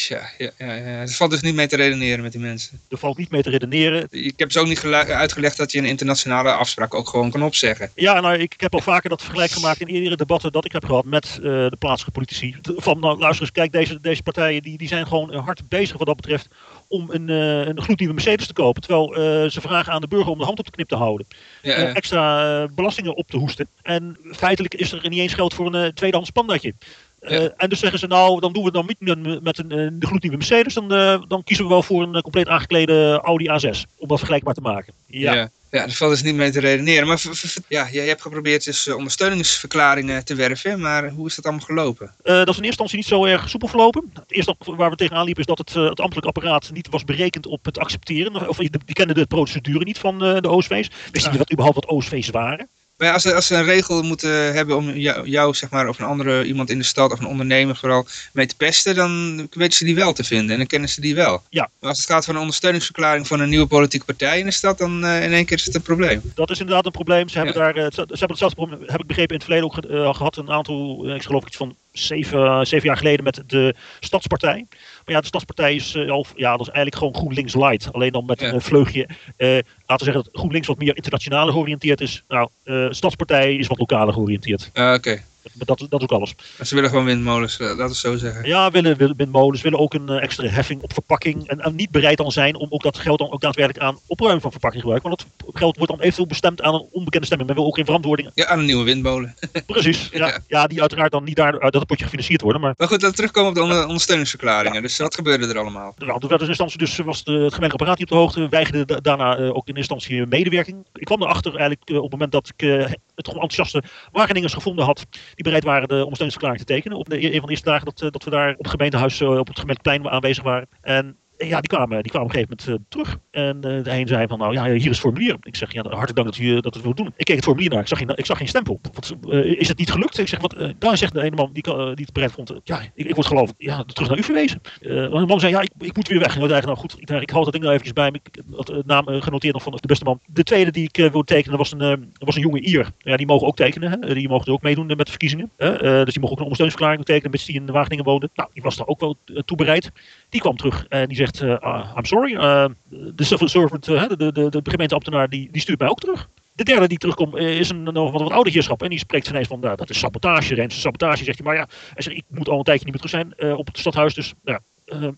Ja, ja, ja. Er valt dus niet mee te redeneren met die mensen. Er valt niet mee te redeneren. Ik heb ze ook niet uitgelegd dat je een internationale afspraak ook gewoon kan opzeggen. Ja, nou, ik, heb al vaker dat vergelijk gemaakt in eerdere debatten dat ik heb gehad met eh, de plaatselijke politici. Van, nou, luister eens, kijk, deze, deze partijen die, die zijn gewoon eh, hard bezig wat dat betreft om een, eh, een gloednieuwe Mercedes te kopen. Terwijl ze vragen aan de burger om de hand op de knip te houden. Ja, ja. extra belastingen op te hoesten. En feitelijk is er niet eens geld voor een eh, tweedehands pandatje. Eh, Ja. En dus zeggen ze nou, dan doen we het dan niet met, met een, eh, de gloednieuwe Mercedes. Dan, eh, dan kiezen we wel voor een compleet aangeklede Audi A6. Om dat vergelijkbaar te maken. Ja, Ja. ja, daar valt dus niet mee te redeneren. Maar ja, jij hebt geprobeerd dus ondersteuningsverklaringen te werven, maar hoe is dat allemaal gelopen? Eh, dat is in eerste instantie niet zo erg soepel verlopen. Het eerste waar we tegenaan liepen is dat het, het ambtelijk apparaat niet was berekend op het accepteren. Of die, die kenden de procedure niet van eh, de OSV's. Wisten niet wat überhaupt wat OSV's waren. Maar ja, als, ze, als ze een regel moeten hebben om jou, jou, zeg maar, of een andere iemand in de stad of een ondernemer vooral mee te pesten, dan weten ze die wel te vinden en dan kennen ze die wel. Ja. Maar als het gaat van een ondersteuningsverklaring van een nieuwe politieke partij in de stad, dan eh, in één keer is het een probleem. Dat is inderdaad een probleem. Ze hebben, Ja. daar, eh, ze hebben hetzelfde probleem, heb ik begrepen, in het verleden ook ge- eh, gehad. Een aantal, ik geloof iets van zeven, zeven jaar geleden met de Stadspartij. Maar ja, de Stadspartij is, al, ja, dat is eigenlijk gewoon GroenLinks light. Alleen dan met Ja. een vleugje. eh, laten we zeggen dat GroenLinks wat meer internationaal georiënteerd is. Nou, eh Stadspartij is wat lokaler georiënteerd. Ah, Oké, Dat, dat is ook alles. Maar ze willen gewoon windmolens, eh, laten we het zo zeggen. Ja, willen, willen windmolens, willen ook een eh, extra heffing op verpakking. En, en niet bereid dan zijn om ook dat geld dan ook daadwerkelijk aan opruimen van verpakking gebruiken. Want dat geld wordt dan eventueel bestemd aan een onbekende stemming. Men wil ook geen verantwoording. Ja, aan een nieuwe windmolen. Precies. Ja, Ja. ja, die uiteraard dan niet daar uit dat potje gefinancierd worden. Maar Maar goed, laten we terugkomen op de onder- ondersteuningsverklaringen. Dus wat gebeurde er allemaal? nou, toen werd in instantie dus was de, het gemeentelijk apparaat niet op de hoogte. Weigerde da- daarna eh, ook in instantie medewerking. Ik kwam erachter eigenlijk op het moment dat ik het enthousiaste Wageningers gevonden had. Die bereid waren de ondersteuningsverklaring te tekenen. Op de, een van de eerste dagen dat, eh, dat we daar op het gemeentehuis, eh, op het gemeenteplein aanwezig waren. En ja, die kwamen, die kwamen op een gegeven moment eh, terug. En eh, de een zei van, nou ja, hier is het formulier. Ik zeg, ja, hartelijk dank dat u eh, dat het wilt doen. Ik keek het formulier naar, ik zag geen, ik zag geen stempel. Wat, is het niet gelukt? Ik zeg, wat, daar zegt de ene man die, die het bereid vond, ja, ik, ik word geloof ik ja, terug naar u verwezen. De man zei, ja, ik, ik moet weer weg. En we nou goed, ik, ik dat ding nou eventjes bij me. Ik had de naam genoteerd van de beste man. De tweede die ik wilde tekenen was een, was een jonge Ier. Ja, die mogen ook tekenen. Hè? Die mogen ook meedoen met de verkiezingen. Dus die mogen ook een ondersteuningsverklaring tekenen, mits die in Wageningen woonde. Nou, die was daar ook wel toe bereid. Die kwam terug en die zegt, eh, ah, I'm sorry, eh, de civil servant, eh, de, de, de, gemeenteambtenaar, die, die stuurt mij ook terug. De derde die terugkomt eh, is een, een wat, wat ouder heerschap. En die spreekt ineens van, nou, dat is sabotage. Rens, sabotage, zegt hij. Maar ja, hij zegt, ik moet al een tijdje niet meer terug zijn eh, op het stadhuis. Dus ja, eh,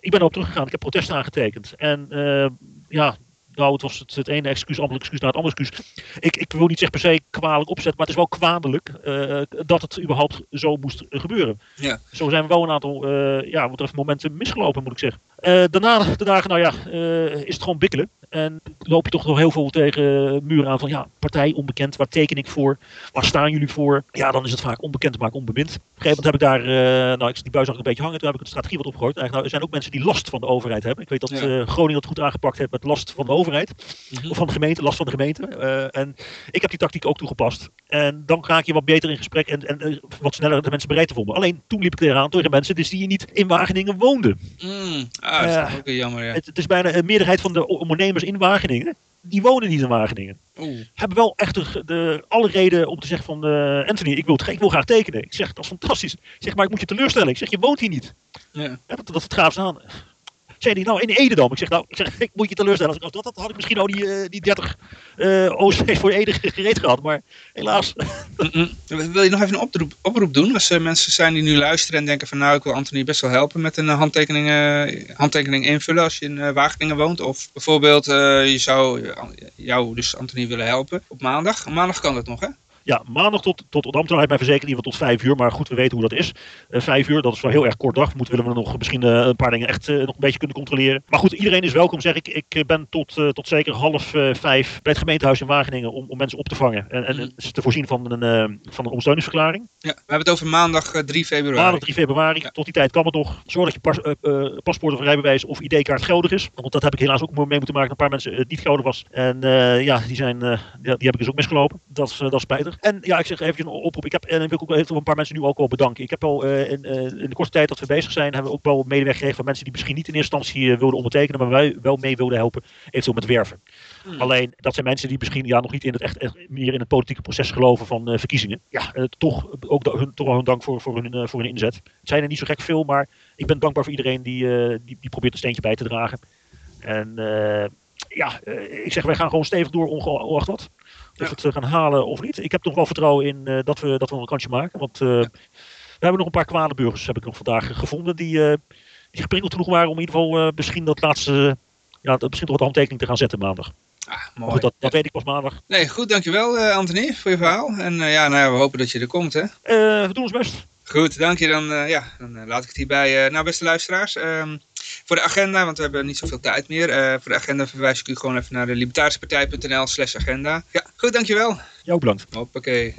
ik ben erop teruggegaan. Ik heb protest aangetekend. En eh, ja, nou, het was het, het ene excuus, ambtelijk excuus naar het andere excuus. Ik, ik wil niet zeggen per se kwalijk opzetten, maar het is wel kwaadelijk eh, dat het überhaupt zo moest gebeuren. Ja. Zo zijn we wel een aantal eh, ja, wat betreft momenten misgelopen, moet ik zeggen. Eh, daarna, de dagen, nou ja, eh, is het gewoon bikkelen. En loop je toch nog heel veel tegen muren aan van ja, partij onbekend, waar teken ik voor? Waar staan jullie voor? Ja, dan is het vaak onbekend, maar ook onbemind. Op een gegeven moment heb ik daar, eh, nou, ik, die buis ik een beetje hangen, toen heb ik de strategie wat opgegooid. Eigenlijk, nou, er zijn ook mensen die last van de overheid hebben. Ik weet dat Ja. Groningen dat goed aangepakt heeft met last van de overheid. Mhm. Of van de gemeente, last van de gemeente. En ik heb die tactiek ook toegepast. En dan raak je wat beter in gesprek en, en wat sneller de mensen bereid te vonden. Alleen toen liep ik eraan tegen mensen dus die niet in Wageningen woonden. Mm, dat is Ja. ook weer jammer, ja. Het, het is bijna een meerderheid van de ondernemers in Wageningen. die wonen niet in Wageningen. Oeh. Hebben wel echt de, de, alle reden om te zeggen van eh, Anthony, ik wil, het- ik wil graag tekenen. Ik zeg, dat is fantastisch. Ik zeg, maar ik moet je teleurstellen. Ik zeg, je woont hier niet. Ja. Ja, dat, dat is het gaafste aan. Zei hij, nou in Ede? Ik zeg, nou, ik, zeg, ik moet je teleurstellen. Als ik- Dat, dat had ik misschien ook die, eh, die 30 eh OC's voor Ede gereed gehad. Maar helaas. Mm-mm. Wil je nog even een oproep, oproep doen? Als er mensen zijn die nu luisteren en denken van nou, ik wil Anthony best wel helpen met een eh, handtekening, handtekening invullen als je in Wageningen woont. Of bijvoorbeeld, je zou jou, dus Anthony willen helpen op maandag. Maandag kan dat nog, hè? Ja, maandag tot, tot de ambtenaar heeft mij verzekerd in ieder geval tot vijf uur. Maar goed, we weten hoe dat is. Eh, vijf uur, dat is wel heel erg kort dag. Moeten willen we nog misschien eh, een paar dingen echt eh, nog een beetje kunnen controleren. Maar goed, iedereen is welkom, zeg ik. Ik ben tot, tot zeker half vijf bij het gemeentehuis in Wageningen om, om mensen op te vangen. En, en, te voorzien van een, van een ondersteuningsverklaring. Ja, we hebben het over maandag eh, 3 februari. Maandag 3 februari. Ja. Tot die tijd kan het nog. Zorg dat je pas, paspoort of rijbewijs of ID-kaart geldig is. Want dat heb ik helaas ook mee moeten maken. Een paar mensen het niet geldig was. En ja, die, zijn, die, die heb ik dus ook misgelopen. Dat, is, dat is spijtig. En ja, ik zeg even een oproep. Ik heb, en ik wil ook even een paar mensen nu ook wel bedanken. Ik heb al eh, in, eh, in de korte tijd dat we bezig zijn, hebben we ook wel medewerking gekregen van mensen die misschien niet in eerste instantie eh, wilden ondertekenen, maar wij wel mee wilden helpen, eventueel met werven. Alleen, dat zijn mensen die misschien ja, nog niet in het echt, echt meer in het politieke proces geloven van verkiezingen. Ja, toch ook da- hun, toch wel hun dank voor, voor, hun, voor hun inzet. Het zijn er niet zo gek veel, maar ik ben dankbaar voor iedereen die, die, die probeert een steentje bij te dragen. En ja, ik zeg, wij gaan gewoon stevig door, onge- ongeacht wat. Of het eh, gaan halen of niet. Ik heb toch wel vertrouwen in eh, dat, we, dat we een kansje maken. Want eh, we hebben nog een paar kwade burgers, heb ik nog vandaag gevonden, die, die geprikkeld genoeg waren om in ieder geval misschien dat laatste, ja, dat- misschien toch wat handtekening te gaan zetten maandag. Ah, mooi. goed, dat, dat weet ik pas maandag. Nee, goed, dankjewel eh, Anthony voor je verhaal. En ja, nou ja, we hopen dat je er komt, hè. Eh, we doen ons best. Goed, dank je. Dan, eh, ja, dan eh, laat ik het hierbij. eh nou, beste luisteraars. ehm, voor de agenda, want we hebben niet zoveel tijd meer. voor de agenda verwijs ik u gewoon even naar de libertarischepartij.nl slash agenda. Ja, goed, dankjewel. Jou bedankt. Hoppakee.